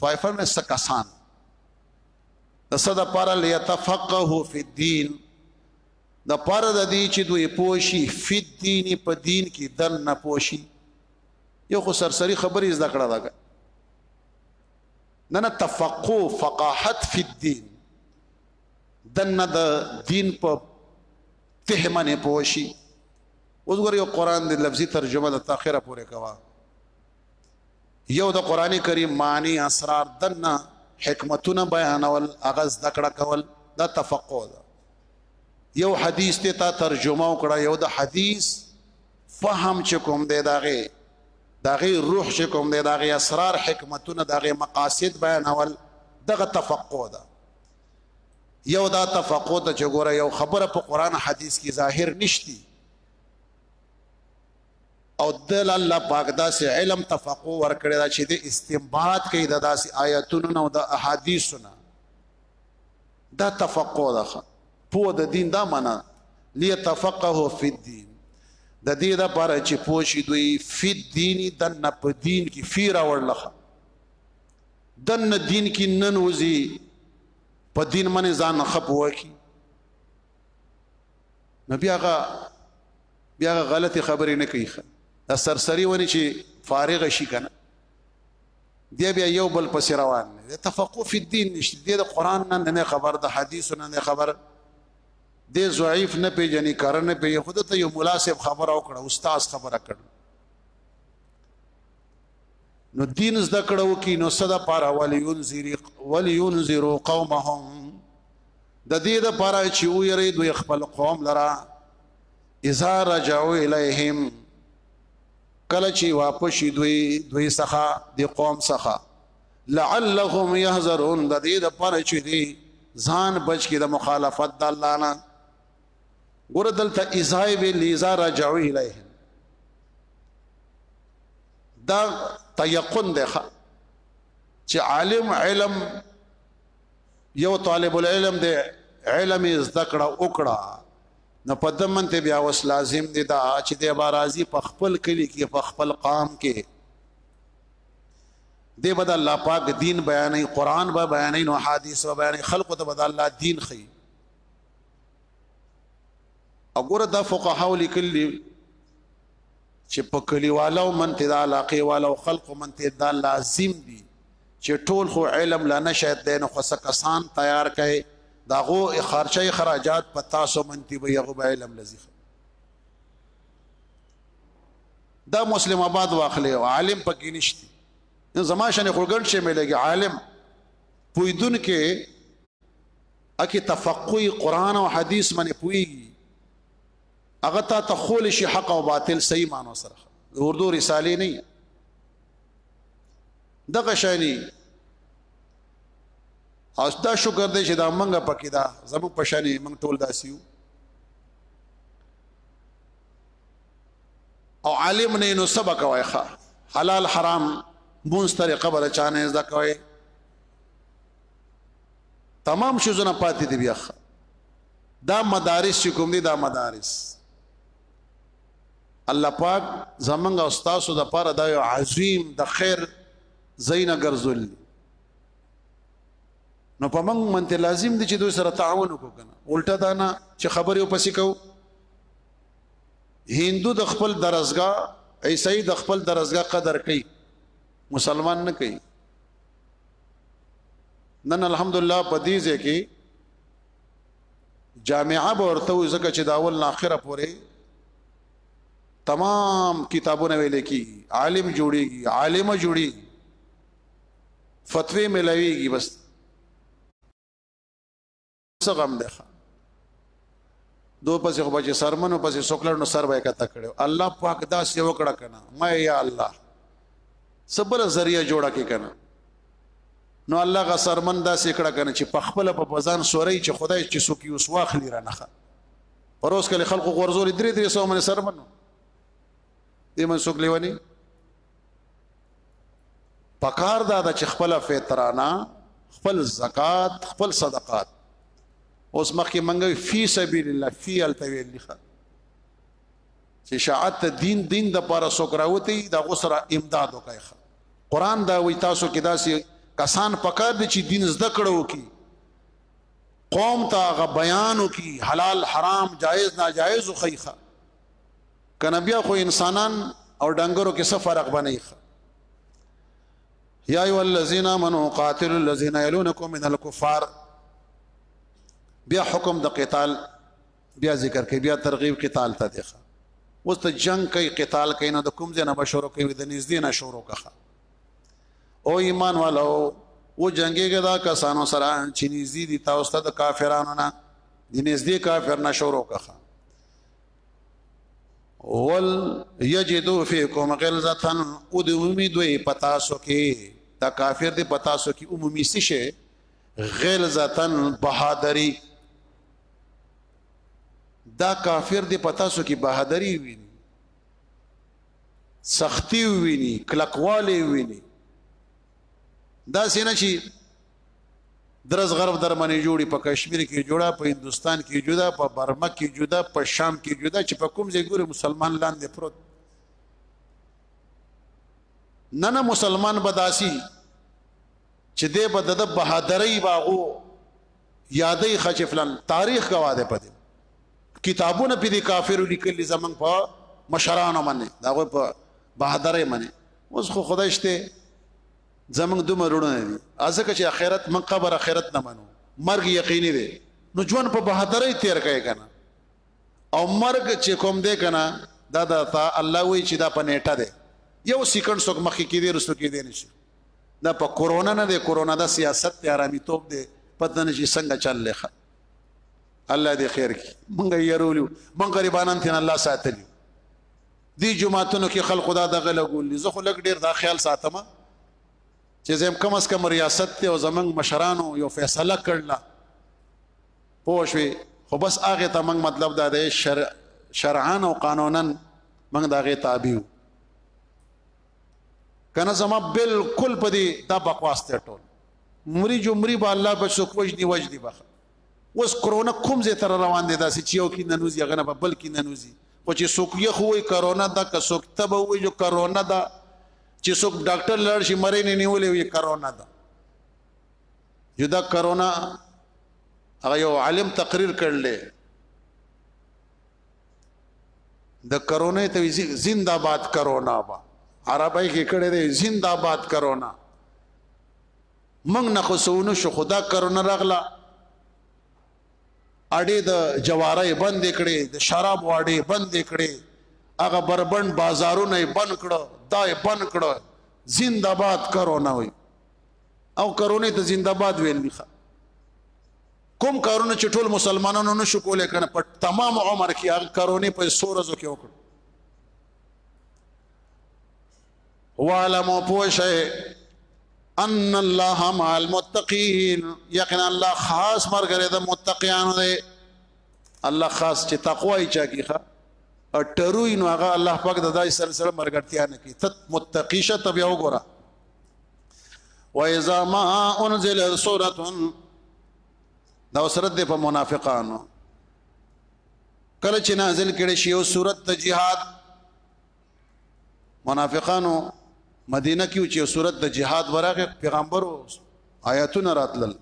طائفه مې سکسان د صد پر ليتفقه فی الدين د پر د دې چې دوی پوشي فی الدين په دین کې دن نه پوشي یو خو سرسری خبرې زده کړه دا نه نه تفقه فقاحت فی الدین دنه د دین په تهمنه پوشي اوس ګور یو قران د لفظي ترجمه د تاخيره پورې کوا یو د قران کریم معنی اسرار دنه حکمتونه بیانول اغاز دکړه کول دا تفقه ده یو حدیث ته تا ترجمه وکړه یو د حدیث فهم چې کوم دی داغه داغه روح چې کوم دی داغه اسرار حکمتونه داغه مقاصد بیانول دغه تفقه ده یو دا تفقه ته چې ګوره یو خبره په قران حدیث کې ظاهر نشتی او دل الله پاک دا سه علم تفقه ور کړی دا چې د استنباط کې د داسې آیاتونو او د احادیثونو دا تفقه ده پوه د دین دا معنا ليتفقهوا فی الدین د دې د پر چې پوه شي دوی فی الدین د نه په دین کې فی راوړلخه د نه دین کې نن وزي په دین باندې ځان خپ وکی نبی هغه بیا غلطی خبرې نه کوي دا سرسری ونی چې فارغ شي کنه دی بیا یو بل پس روان دی تفقه فی الدین نشته دی د قران نه نه خبر د حدیث نه نه خبر دی ضعیف نه پیژني کار نه پیژني خود ته یو مناسب خبر او کړه استاد خبره کړ نو دین زده کړو کی نو صدا پار اولی انذری ولی ينذروا قومهم د دې د پاره چې ویری دوی خپل قوم لرا اذا رجعوا الیهم کله چې واپس شي دوی دوی څخه د قوم څخه لعلهم يحذرون د دې د پر چې دي ځان بچ کې د مخالفت د الله نه ګور دلته ایزای به لیزا راجعو الیه دا تيقن ده چې عالم علم یو طالب العلم دی علم زده کړه وکړه نه په دمن ته بیا وس لازم دی دا چې د بارازي په خپل کلی کې په خپل قام کې دی بد الله پاک دین بیانې قران به بیانې نو حدیث به بیانې خلق ته بد الله دین خي وګوره دا فقها لیکلي چې په کلیوالو منته د علاقې والو خلکو منته دا لازم دي چې ټول خو علم لا نشهت دین خو کسان تیار کړي داغو خرچه خراجات په تاسو منته به یغو به علم لذي دا مسلم آباد واخلې او عالم پکې نشته نو زما شنه خورګن شي ملګي عالم پویدون کې اکی تفقوی قرآن او حدیث منې پویږي هغه تا ته خول شي حق او باطل صحیح مانو سره د اردو رسالې نه دغه شانی او دا شکر دی چې دا منګه پکې دا زموږ په شانی منګ ټول داسیو او عالم نه نو سبق وای ښا حلال حرام مونږ طریقه بل چانه زده کوي تمام شوزونه پاتې دی بیا ښا دا مدارس چې کوم دي دا مدارس الله پاک زمنګ او تاسو د پاره دا یو عظیم د خیر زینا ګرځول نو په موږ منته لازم دي چې دوی سره تعاون وکړو کنه الټا دا نه چې خبرې وپسې کوو هندو د خپل درسګه عیسائی د خپل درسګه قدر کوي مسلمان نه کوي نن الحمدلله په دې ځکه جامعه به ورته وي ځکه چې دا اول نه اخره پورې تمام کتابونه ویل کی عالم جوړیږي عالمه جوړي فتوی ملويږي بس څه غم ده دو پسې خو بچي سرمنو پسې سوکلر نو سر وای کته کړو الله پاک دا سی وکړه کنه ما یا الله صبر ذریعہ جوړه کې کنه نو الله غسرمن دا سکړه کنه چې په خپل په بزان سوري چې خدای چې سو کې اوس واخلي را نخه پروس کله خلق غورزول درې درې سو من سرمن دې من سوک لیونی پکار دا د خپل فطرانه خپل زکات خپل صدقات اوس مخکې منګوي فی سبیل الله فی التویل لخوا چې شاعت دین دین د پاره سوکراوتی د غسر امداد وکایخه قران دا وی تاسو کې داسې کسان پکار دي چې دین زده کړو کی قوم ته غ بیانو کی حلال حرام جایز ناجایز خیخه کنه بیا خو انسانان او ډنګرو کې څه فرق بنئ یا ایو الذین آمنو قاتلوا الذین یلونکم من الكفار بیا حکم د قتال بیا ذکر کوي بیا ترغیب قتال ته دی اوس ته جنگ کوي قتال کوي نو د کوم ځای نه بشورو کوي د نږدې نه شروع کخه او ایمان والو و جنگيږي دا کسانو سره چې نږدې دي تاسو ته د کافرانو نه د نږدې کافر نه شروع کخه ول یجدو فیکم غلظه او د امید وي پتا سو کې دا کافر دی پتا سو کې عمومي څه شي غلظه بهادری دا کافر دی پتا سو کې بہادری ویني سختی ویني کلکواله ویني دا سینه شي درز غرب درمنې جوړي په کشمیر کې جوړه په هندستان کې جدا په برما کې جدا په شام کې جدا چې په کوم ځای ګوري مسلمان لاندې پروت نه نه مسلمان بداسي چې دې بد د بهادرۍ باغو یادی خه چې فلان تاریخ گواه ده پدې کتابونه په دې کافرو لیکلي زمنګ په مشرانو باندې داغه په بهادرې باندې اوس خو خدای شته زمنګ دومره رونه دي ازکه چې اخرت من قبر اخرت نه منو مرګ یقیني دی نو ژوند په بهادرۍ تیر کړي کنه او مرګ چې کوم دی کنه دا دا تا الله وی چې دا په نیټه دی یو سکند څوک مخکې کې دی رسو کې دی نشي دا په کورونا نه دی کورونا د سیاست ته آرامي توپ دی پته نشي څنګه چل لخه الله دې خیر کی مونږ یې رولو مونږ غریبانان تین الله ساتلی دی جمعاتونو کې خلق خدا دغه لګول زه خو لګ ډیر دا خیال ساتم چې زم کم اس کم ریاست ته او زمنګ مشرانو یو فیصله کړل پوښوي خو بس هغه ته موږ مطلب دا دی شرع شرعان او قانونا موږ دا غي تابع کنه زما بالکل په دې دا بکواس ته ټول مری جو مری با الله بچو کوج دی وج دی بخ اوس کرونا کوم زه تر روان دي داسې چې یو کې ننوزي غنه په بل کې ننوزي خو چې څوک یې خو وي کرونا دا که څوک ته به وي جو کرونا دا چې څوک ډاکټر لړ شي مری نه نیولې وي کرونا دا یو دا کرونا هغه یو عالم تقریر کړل د کرونا ته زنده باد کرونا با عربی کې کړه دې زنده باد کرونا موږ نه خصونه شو خدا کرونا رغلا اړې د جوارې بند کړي د شراب واړې بند کړي هغه بربند بازارونه بند کړو دا بند کړو زنده باد کرونا وي او کرونا ته زنده باد ویل میخه کوم کارونه چې ټول مسلمانانو نشو کولای کنه په تمام عمر کې هغه کارونه په سورزو کې وکړو وعلموا پوشه ان الله مع المتقين یقینا الله خاص مرګره د متقینانو دی الله خاص چې تقوا یې چا کیخه اټروي نو هغه الله پاک د دای سره سره مرګرتیا نه کی ته متقیشه تبیا وګوره واذا ما انزل سوره دا سورت د په منافقانو کله چې نازل کړي شی او سورت د جهاد منافقانو مدینه کې چې سورت د جهاد ورغه پیغمبرو آیاتونه راتلل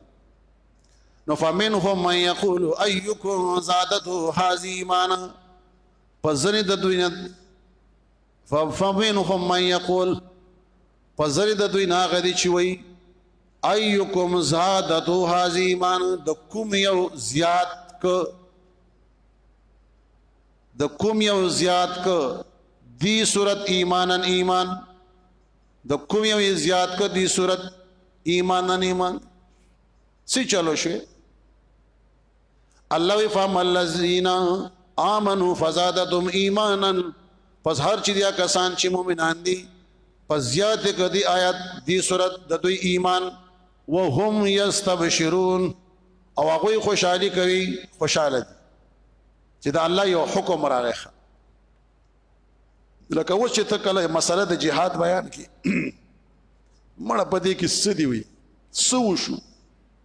نو فمنهم من يقول ايكم زادته هذه ایمانا پس ځنې د دوی نه فمنهم من يقول په زری د دوی ناغه دي چې وای ايکم زادتو هاذي ایمان د کوم یو زیات ک د کوم یو زیات ک دی صورت ایمانن ایمان د کوم یو زیات ک دی صورت ایمانن ایمان سی چلو شوی الله وی فهم الذین آمنو فزادتهم ایمانا پس هر چې دیا کسان چې مؤمنان دي پس زیات کدي آیات دی صورت د دوی ایمان وهم یستبشرون او هغه خوشحالي کوي خوشاله دي چې دا الله یو حکم راغخه لکه اوس چې ته کله مسله د جهاد بیان کی مړه پدې کې سدي وي سو شو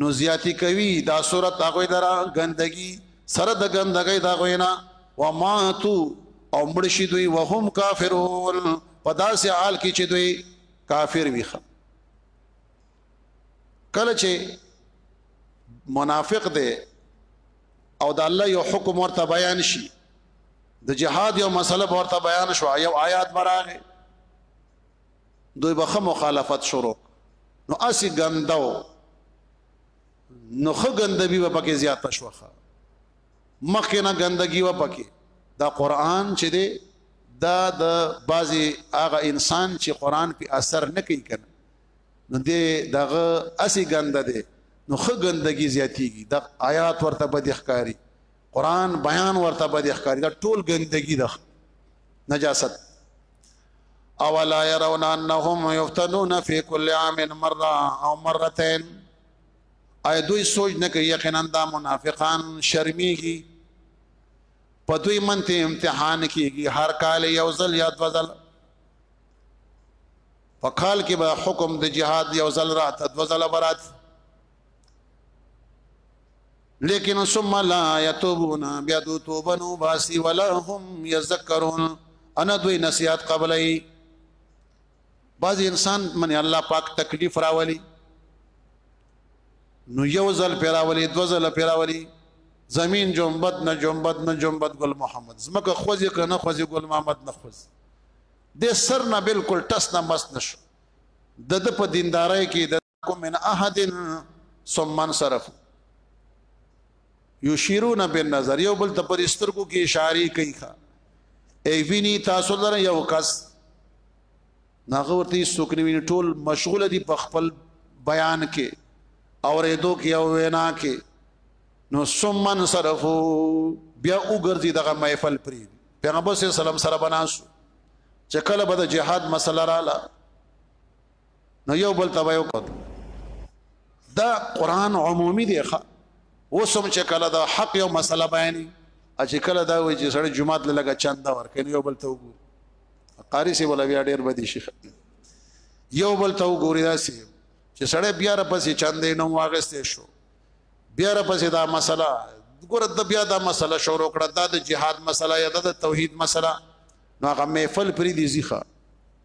نو زیاتی کوي دا صورت هغه درا ګندګي سره د ګندګي دا غوینا وماتو او مرشي دوی وهم کافرون په داسې حال کې چې دوی کافر وي کله چې منافق دی او د الله یو حکم ورته بیان شي د جهاد یو مسله ورته بیان شو یو آیات براغه دوی به خه مخالفت شروع نو اسی ګنداو نو خه ګندبي به پکې زیاته شوخه مخکې نه ګندګي و پکې دا قران چې دی دا د بعضی هغه انسان چې قران په اثر نه کوي کنه نو دی دغه اسی ګنده دی نو خه ګندګي زیاتیږي د آیات ورته بد ښکاری قران بیان ورته بد ښکاری دا ټول ګندګی ده نجاست اولا يرون انهم يفتنون في كل عام مره او مرتين اي دوی سوچ نه کوي یقینا دا منافقان شرمېږي په دوی منته امتحان کیږي هر کال یو ځل یا دو ځل په کال کې به حکم د جهاد یو ځل رات دو ځل برات لیکن ثم لا يتوبون بیا دو توبه نو باسی ولا هم یذکرون انا دوی نصیحت قبلای بعض انسان من الله پاک تکلیف راولي نو یو ځل پیراولي دو ځل پیراولي زمين جنبت نه جنبت نه جنبت ګل محمد زمکه خوځي کنه خوځي ګل محمد نه خوځي د سر نه بالکل ټس نه مس نشو د د په دیندارۍ کې منكم من احد ثم انصرفوا یشیرون بالنظر یو بل ته پر سترګو کې اشاره کوي ښا ای ویني تاسو لره یو کس ناغه ورته سوکنی ویني ټول مشغول دي په خپل بیان کې اورېدو کې او وینا کې نو ثم انصرفوا بیا وګرځي دغه محفل پری پیغمبر صلی الله علیه وسلم سره بناسو چې کله به د جهاد مسله رااله نو یو بل ته یو کوت دا قران عمومي دی ښه وسم چې کله دا حق یو مسله بیانې چې کله دا وایي چې سړی جمعات لګه چنده ورکړي یو بل ته وګوري قاری سی ولا بیا ډیر بدی شي یو بل ته وګوري دا سی چې سړی بیا را پسې چندې نو واغستې شو بیا را پسې دا مسله ګوره د بیا دا مسله شروع کړه دا د جهاد مسله یا د توحید مسله نو هغه محفل پری دی زیخه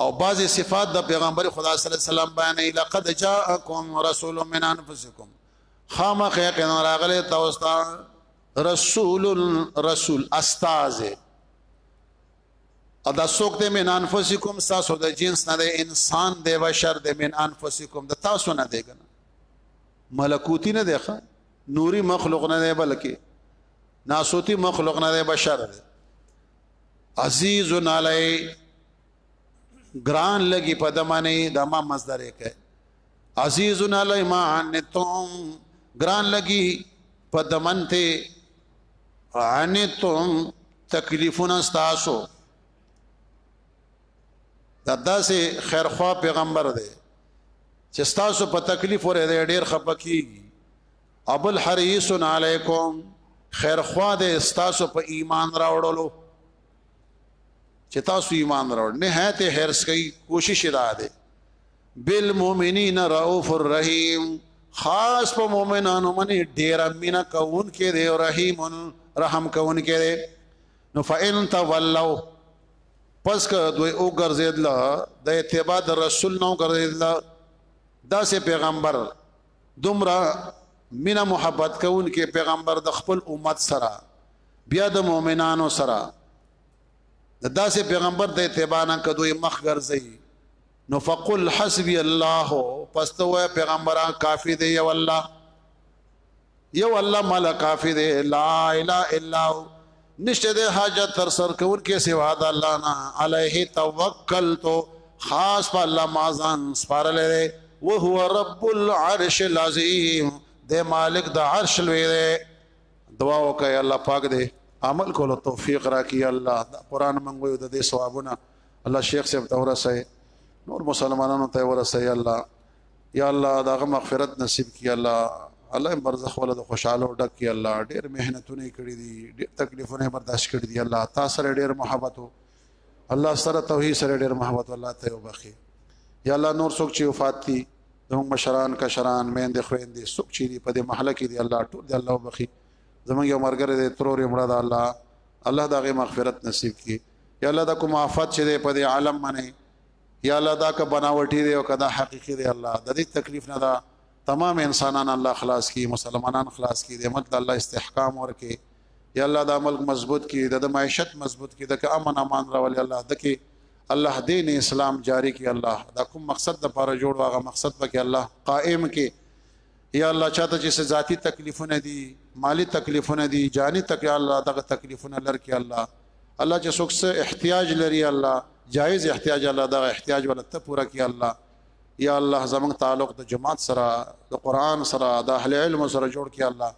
او بعضی صفات د پیغمبر خدا صلی الله علیه وسلم بیانې لقد جاءکم رسول من انفسکم خامخ یقین راغله تاسو ته رسول رسول استاذ ادا سوک دې من انفسکم تاسو د جنس نه د انسان دی بشر دې من انفسکم د تاسو نه دی کنه ملکوتی نه دی ښه نوري مخلوق نه دی بلکې ناسوتی مخلوق نه دی بشر دی عزیز علی ګران لګي په دمنه د ما مصدر کې عزیز علی ما انتم ګران لګي په دمنته انتم تکلیفونه تاسو دا داسې خیرخوا پیغمبر دی چې تاسو په تکلیف ورې ډېر خپکیږي ابو الحریس علیکم خیر خوا د استاسو په ایمان راوړلو چې تاسو ایمان راوړ نه هته هرڅ کوي کوشش ادا ده بالمؤمنین رؤوف الرحیم خاص په مؤمنانو باندې ډیر مینا کون کې دی رحیم رحم کون کې دی نو فئن تولوا پس که دوی او ګرځیدل د اتباع رسول نو ګرځیدل دا سه پیغمبر دومره مینا محبت کوون کې پیغمبر د خپل امت سره بیا د مؤمنانو سره د داسې پیغمبر د اتباع نه کدوې مخ ګرځي نو فقل حسبي الله پس ته وای پیغمبره کافی دی یو الله یو الله مال کافی دی لا اله الا هو نشته د حاجت تر سر کون کې سوا د الله نه علیه توکلت خاص په الله ما ځان سپارلې او هو رب العرش العظیم د مالک د عرش لوی دی دعا وکړه الله پاک دې عمل کولو توفیق راکړي الله دا قران منغو د دې ثوابونه الله شیخ صاحب تورسه نور مسلمانانو ته ورسه الله یا الله داغه مغفرت نصیب کی الله الله برزخ ولله خوشاله ډک کی الله ډیر مهنتونه کړی دي ډیر تکلیفونه برداشت کړی دي الله تاسو سره ډیر محبت وو الله سره توحید سره ډیر محبت الله ته وبخي یا الله نور څوک چې وفات دي زموږ مشران کشران میند خويندې څوک چې دي په دې محله کې دي الله ټول دي الله وبخي زموږ یو مرګره دي ترور یې مړه ده الله الله داغه مغفرت نصیب کی یا الله دا کوم آفات چې په دې عالم باندې یا الله دا که بناوټی دی او که دا حقیقی دی الله د دې تکلیف نه دا تمام انسانان الله خلاص کی مسلمانان خلاص کی د ملک د الله استحکام ورکه یا الله دا ملک مضبوط کی د معیشت مضبوط کی د امن امان راولي الله دکې الله دین اسلام جاری کی الله دا کوم مقصد د پاره جوړ واغه مقصد پکې الله قائم کې یا الله چاته چې ذاتی تکلیفونه دي مالی تکلیفونه دي جانی تک یا الله دغه تکلیفونه لر کې الله الله چې څوک څه احتیاج لري الله جایز احتیاج الله دغه احتیاج ولا ته پوره کې الله یا الله زمنګ تعلق د جماعت سره د قران سره د اهل علم سره جوړ کې الله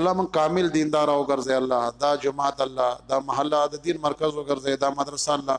الله من کامل دیندار او ګرځي الله دا جماعت الله دا محله د دین مرکز او ګرځي دا مدرسه الله